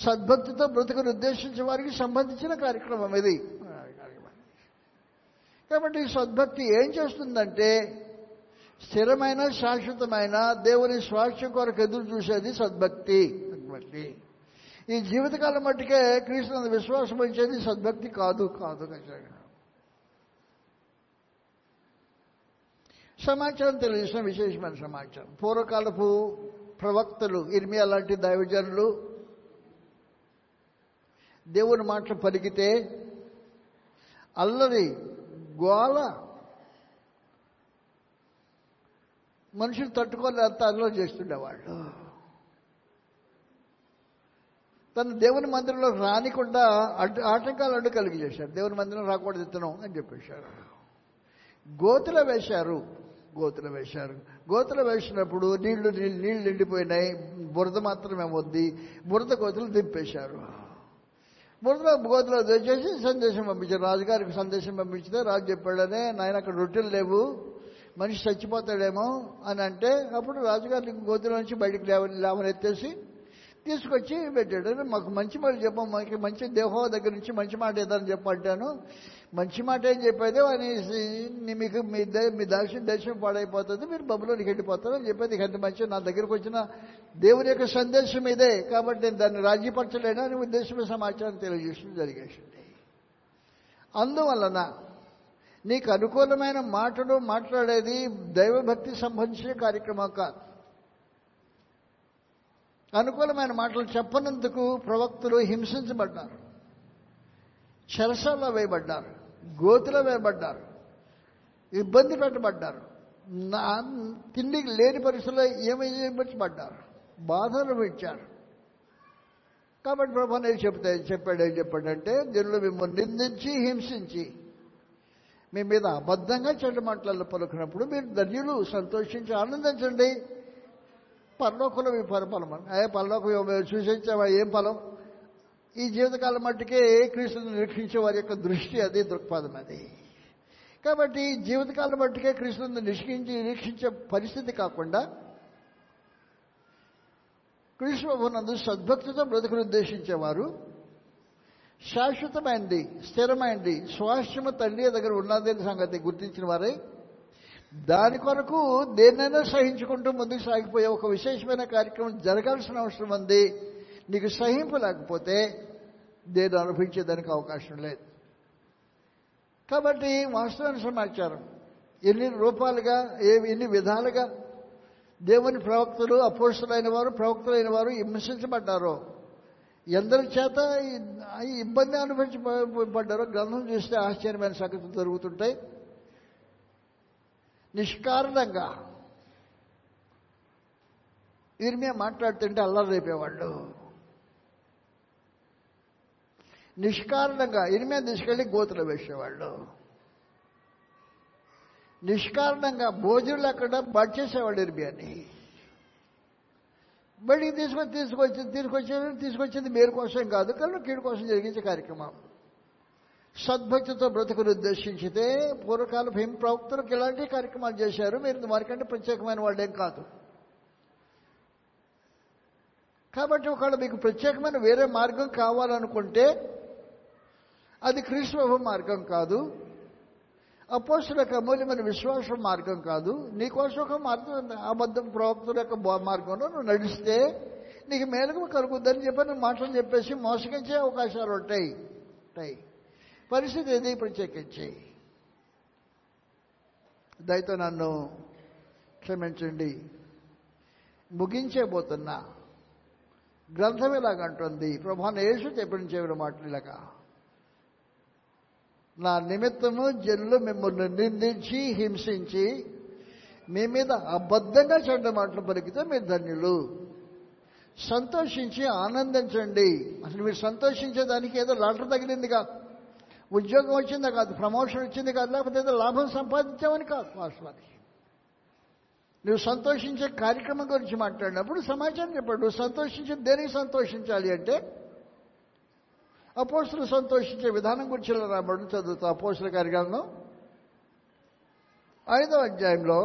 సద్భక్తితో బ్రతుకును ఉద్దేశించే వారికి సంబంధించిన కార్యక్రమం ఇది. కాబట్టి సద్భక్తి ఏం చేస్తుందంటే స్థిరమైన శాశ్వతమైన దేవుని స్వాస్థ్యం కొరకు ఎదురు చూసేది సద్భక్తి. సద్భక్తి. ఈ జీవితకాలం మట్టుకే కృష్ణ విశ్వాసం ఇచ్చేది సద్భక్తి కాదు. కాదు. ఖచ్చితంగా సమాచారం తెలియజేసిన విశేషమైన సమాచారం పూర్వకాలపు ప్రవక్తలు ఇర్మియా లాంటి దైవజనులు దేవుని మాటలు పలికితే అల్లరి గోల మనుషులు తట్టుకొని అల్లరి చేస్తుండేవాళ్ళు. తను దేవుని మందిరంలో రానికుండా అడ్డు ఆటంకాలు అడ్డు కలిగి చేశారు. దేవుని మందిరం రాకూడదు ఇతను అని చెప్పేశారు. గోతుల వేశారు. గోతులు వేశారు. గోతులు వేసినప్పుడు నీళ్ళు నీళ్ళు నీళ్ళు నిండిపోయినాయి. బురద మాత్రమే ఉంది. బురద గోతులు దింపేశారు. బురద గోతులు తెచ్చేసి సందేశం పంపించారు. రాజుగారికి సందేశం పంపించితే రాజు చెప్పాడనే నాయన అక్కడ రొట్టెలు లేవు. మనిషి చచ్చిపోతాడేమో అని అంటే అప్పుడు రాజుగారి గోతుల నుంచి బయటికి లేవ లేవనెత్తేసి తీసుకొచ్చి పెట్టాడు. మాకు మంచి మాట చెప్పాం మాకు మంచి దేహో దగ్గర నుంచి మంచి మాట ఏదని చెప్పంటాను మంచి మాట ఏం చెప్పేది? అని మీకు మీ మీ దర్శనం దర్శనం పాడైపోతుంది. మీరు బబులోనికి వెళ్ళిపోతారు అని చెప్పేది. ఎంత మంచి నా దగ్గరకు వచ్చిన దేవుని యొక్క సందేశం ఇదే. కాబట్టి నేను దాన్ని రాజీపరచలేను అని ఉద్దేశమే సమాచారం తెలియజేయడం జరిగేసింది. అందువలన నీకు అనుకూలమైన మాటలు మాట్లాడేది దైవభక్తి సంబంధించిన కార్యక్రమం కాదు అనుకూలమైన మాటలు చెప్పనందుకు ప్రవక్తలు హింసించబడ్డారు. చెరసల్లో వేయబడ్డారు. గోతులో వేయబడ్డారు ఇబ్బంది పెట్టబడ్డారు. నా తిండికి లేని పరిస్థితుల్లో ఏమైపడ్డారు బాధలు పెట్టారు. కాబట్టి ప్రభు నేను చెప్తే చెప్పాడు ఏం చెప్పాడంటే దీనిలో మిమ్మల్ని నిందించి హింసించి మీ మీద అబద్ధంగా చెడ్డ మాటలలో పలుకున్నప్పుడు మీరు ధన్యులు సంతోషించి ఆనందించండి. పరలోకంలో మీ పరఫలం అయ్యే పరలోకం చూసించావా ఏం ఫలం? ఈ జీవితకాలం మట్టుకే క్రీస్తుని నిరీక్షించే వారి యొక్క దృష్టి అది దృక్పథం అది. కాబట్టి జీవితకాలం మట్టుకే క్రీస్తుని నిష్కించి నిరీక్షించే పరిస్థితి కాకుండా కృష్ణభునందు సద్భక్తితో బ్రతుకును ఉద్దేశించేవారు శాశ్వతమైంది స్థిరమైంది స్వాస్థ్యము తండ్రి దగ్గర ఉన్నదే సంగతి గుర్తించిన వారే దాని కొరకు దేన్నైనా సహించుకుంటూ ముందుకు సాగిపోయే ఒక విశేషమైన కార్యక్రమం జరగాల్సిన అవసరం ఉంది. నీకు సహింపు లేకపోతే దేని అనుభవించేదానికి అవకాశం లేదు. కాబట్టి వాస్తవానికి సమాచారం ఎన్ని రూపాలుగా ఏ ఎన్ని విధాలుగా దేవుని ప్రవక్తలు అపోషులైన వారు ప్రవక్తలైన వారు హింసించబడ్డారో ఎందరి చేత ఇబ్బంది అనుభవించబడ్డారో గ్రంథం చూస్తే ఆశ్చర్యమైన సంగతులు జరుగుతుంటాయి. నిష్కారణంగా ఇర్మియా మాట్లాడుతుంటే అల్లరి రేపేవాళ్ళు నిష్కారణంగా ఇనిమే తీసుకెళ్ళి గోతులు వేసేవాళ్ళు. నిష్కారణంగా భోజనం లేకుండా బట్ చేసేవాళ్ళు ఇర్మియాని. బయటికి తీసుకొని తీసుకొచ్చి తీసుకొచ్చి తీసుకొచ్చింది మీరు కోసం కాదు కానీ కీడు కోసం జరిగించే కార్యక్రమం. సద్భక్తితో బ్రతుకును ఉద్దేశించితే పూర్వకాల భీమ ప్రవక్తలకు ఇలాంటి కార్యక్రమాలు చేశారు. మీరు వారికంటే ప్రత్యేకమైన వాళ్ళేం కాదు. కాబట్టి ఒకవేళ మీకు ప్రత్యేకమైన వేరే మార్గం కావాలనుకుంటే అది క్రీస్తు మార్గం కాదు. అపోస్తుల యొక్క అమూల్యమైన విశ్వాసం మార్గం కాదు. నీకోసం ఒక మార్గం అబద్ధం ప్రవక్తుల యొక్క మార్గంలో నువ్వు నడిస్తే నీకు మేలుకు కలుగుద్దని చెప్పి నువ్వు మాటలు చెప్పేసి మోసగించే అవకాశాలు ఉంటాయి. ఉంటాయి. పరిస్థితి ఏది? ప్రత్యేకించి. దయతో నన్ను క్షమించండి. ముగించేబోతున్నా గ్రంథం ఇలాగంటుంది ప్రభాన యేసు చెప్పిన చెవిన మాటలు ఇలాగా. నా నిమిత్తము జనులు మిమ్మల్ని నిందించి హింసించి మీ మీద అబద్ధంగా చెడ్డ మాటలు పలికితే మీరు ధన్యులు. సంతోషించి ఆనందించండి. అసలు మీరు సంతోషించేదానికి ఏదో లాటరీ తగిలింది కాదు. ఉద్యోగం వచ్చింది కాదు ప్రమోషన్ వచ్చింది కాదు లేకపోతే ఏదో లాభం సంపాదించామని కాదు వాస్తవానికి నువ్వు సంతోషించే కార్యక్రమం గురించి మాట్లాడినప్పుడు సమాచారం చెప్పాడు నువ్వు సంతోషించి దేనికి సంతోషించాలి అంటే అపోస్తులు సంతోషించే విధానం గురించి రాబడి చదువుతా. అపోస్తుల కార్యక్రమం ఐదో అధ్యాయంలో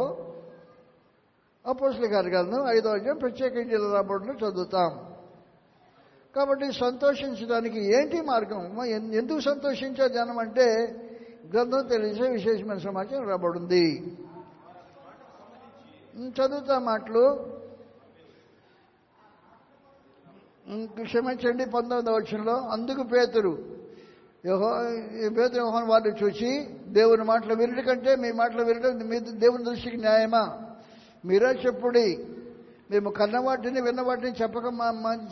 అపోస్తుల కార్యక్రమం ఐదో అధ్యాయం ప్రత్యేకించి ఇలా రాబడిలో చదువుతాం. కాబట్టి సంతోషించడానికి ఏంటి మార్గం? ఎందుకు సంతోషించే జనం అంటే గ్రంథం తెలిసే విశేషమైన సమాచారం రాబడింది చదువుతా మాటలు. క్షమించండి పంతొమ్మిదవ వచ్చంలో అందుకు పేతురు యహో ఈ పేతురు యోహాను వారిని చూసి దేవుని మాటలు వినడం కంటే మీ మాటలు వినడం మీ దేవుని దృష్టికి న్యాయమా? మీరే చెప్పుడి. మేము కన్న వాటిని విన్న వాటిని చెప్పక మా-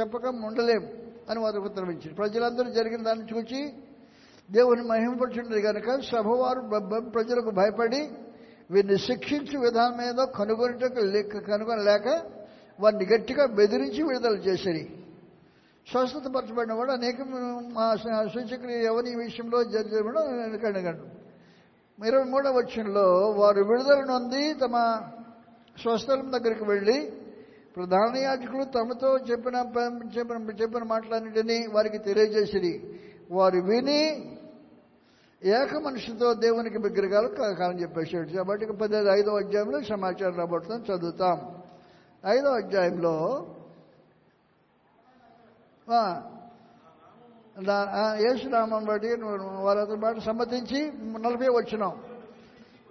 చెప్పక ఉండలేం అని వారు ఉత్తరం ఇచ్చింది ప్రజలందరూ జరిగిన దాన్ని చూచి దేవుని మహిమపరుచుండేది కనుక సభవారు ప్రజలకు భయపడి వీరిని శిక్షించే విధానం ఏదో కనుగొనటకు కనుగొనలేక వారిని గట్టిగా బెదిరించి విడుదల చేసిరి స్వస్థత పరచబడిన వాడు అనేక మా సూచకులు ఎవరి విషయంలో జరిగిన కనుగండు ఇరవై మూడవ వచ్చంలో వారు విడుదల నొంది తమ స్వస్థలం దగ్గరికి వెళ్ళి ప్రధాన యాజకులు తమతో చెప్పిన చెప్పిన చెప్పిన మాటలన్నింటినీ వారికి తెలియజేసిరి. వారు విని ఏక మనిషితో దేవునికి బిగ్గరగాలు కాలం చెప్పేసాడు కాబట్టి పదిహేను ఐదో అధ్యాయంలో సమాచారం రాబడుతుంది చదువుతాం. ఐదో అధ్యాయంలో యేసునామం బట్టి వారు అతని మాట సమ్మతించి నలభై వచ్చినాం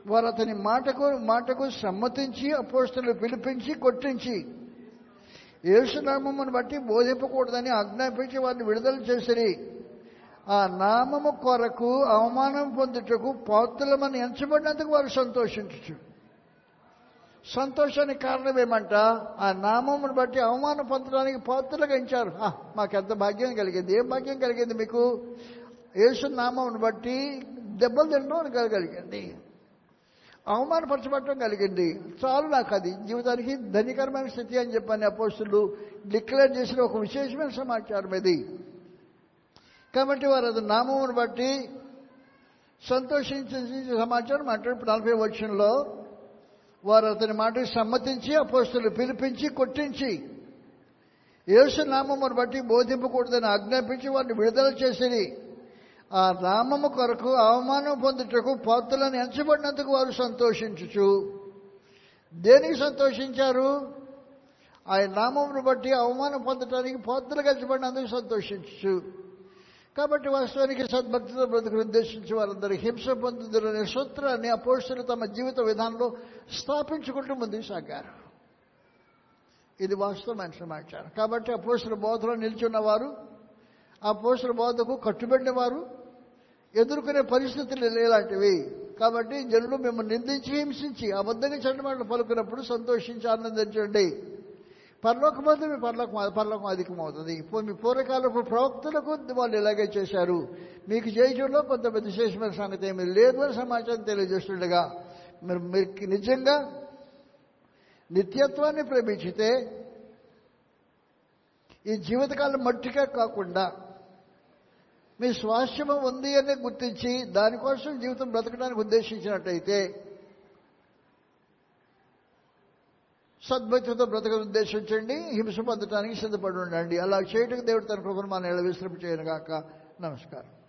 వారు అతని మాటకు మాటకు సమ్మతించి అపోస్తులు పిలిపించి కొట్టించి. యేసునామమును బట్టి బోధింపకూడదని ఆజ్ఞాపించి వారిని విడుదల చేసిరి. ఆ నామము కొరకు అవమానం పొందుటకు పాత్రలమని ఎంచబడినందుకు వారు సంతోషించు సంతోషానికి కారణం ఏమంట? ఆ నామమును బట్టి అవమానం పొందడానికి పాత్రలుగా ఎంచారు. మాకు మాకెంత భాగ్యం కలిగింది? ఏం భాగ్యం కలిగింది మీకు? యేసు నామమును బట్టి దెబ్బలు తినడం కలిగింది. అవమానపరచబడటం కలిగింది. చాలు నాకు అది. జీవితానికి ధనికరమైన స్థితి అని చెప్పని అపోస్తులు డిక్లేర్ చేసిన ఒక విశేషమైన సమాచారం ఇది. కాబట్టి వారు అది నామమును బట్టి సంతోషించే సమాచారం అంటే ఇప్పుడు నలభై వచ్చంలో వారు అతని మాటకు సమ్మతించి అపోస్తులు పిలిపించి కొట్టించి యేసు నామమును బట్టి బోధింపకూడదని ఆజ్ఞాపించి వారిని విడుదల చేసిరి. ఆ నామము కొరకు అవమానం పొందుటకు పాత్రలను ఎంచబడినందుకు వారు సంతోషించుచు. దేనికి సంతోషించారు? ఆయన నామమును బట్టి అవమానం పొందటానికి పాత్రలు ఎంచబడినందుకు సంతోషించు కాబట్టి వాస్తవానికి సద్భక్తితో బ్రతుకులు ఉద్దేశించి వారందరూ హింస పొందుదరనే సూత్రాన్ని అపోస్తులు తమ జీవిత విధానంలో స్థాపించుకుంటూ ముందుకు సాగారు. ఇది వాస్తవమైన సమాచారం. కాబట్టి అపోస్తుల బోధలో నిల్చున్న వారు ఆ పోస్టుల బోధకు కట్టుబడిన వారు ఎదుర్కొనే పరిస్థితులు ఇలాంటివి. కాబట్టి జనులు మిమ్మల్ని నిందించి హింసించి అబద్ధంగా చెడ్డమాటలు పలుకున్నప్పుడు సంతోషించి ఆనందించండి. పరలోకమందు మీ పరలోకం పరలోకం అధికమవుతుంది. ఇప్పుడు మీ పూర్వకాలపు ప్రవక్తలకు వాళ్ళు ఇలాగే చేశారు. మీకు చేయడంలో కొంత విశేషమైన సంగతి ఏమీ లేదు అని సమాచారం తెలియజేస్తుండగా మీరు మీరు నిజంగా నిత్యత్వాన్ని ప్రేమించితే ఈ జీవితకాలం మట్టిగా కాకుండా మీ స్వాస్థ్యము ఉంది అని గుర్తించి దానికోసం జీవితం బ్రతకడానికి ఉద్దేశించినట్టయితే సద్భక్తితో బ్రతక ఉద్దేశించండి హింస పొందటానికి సిద్ధపడి ఉండండి. అలా చేయటకు దేవుడు తన కృపను మన విశ్రమ చేయను గాక నమస్కారం.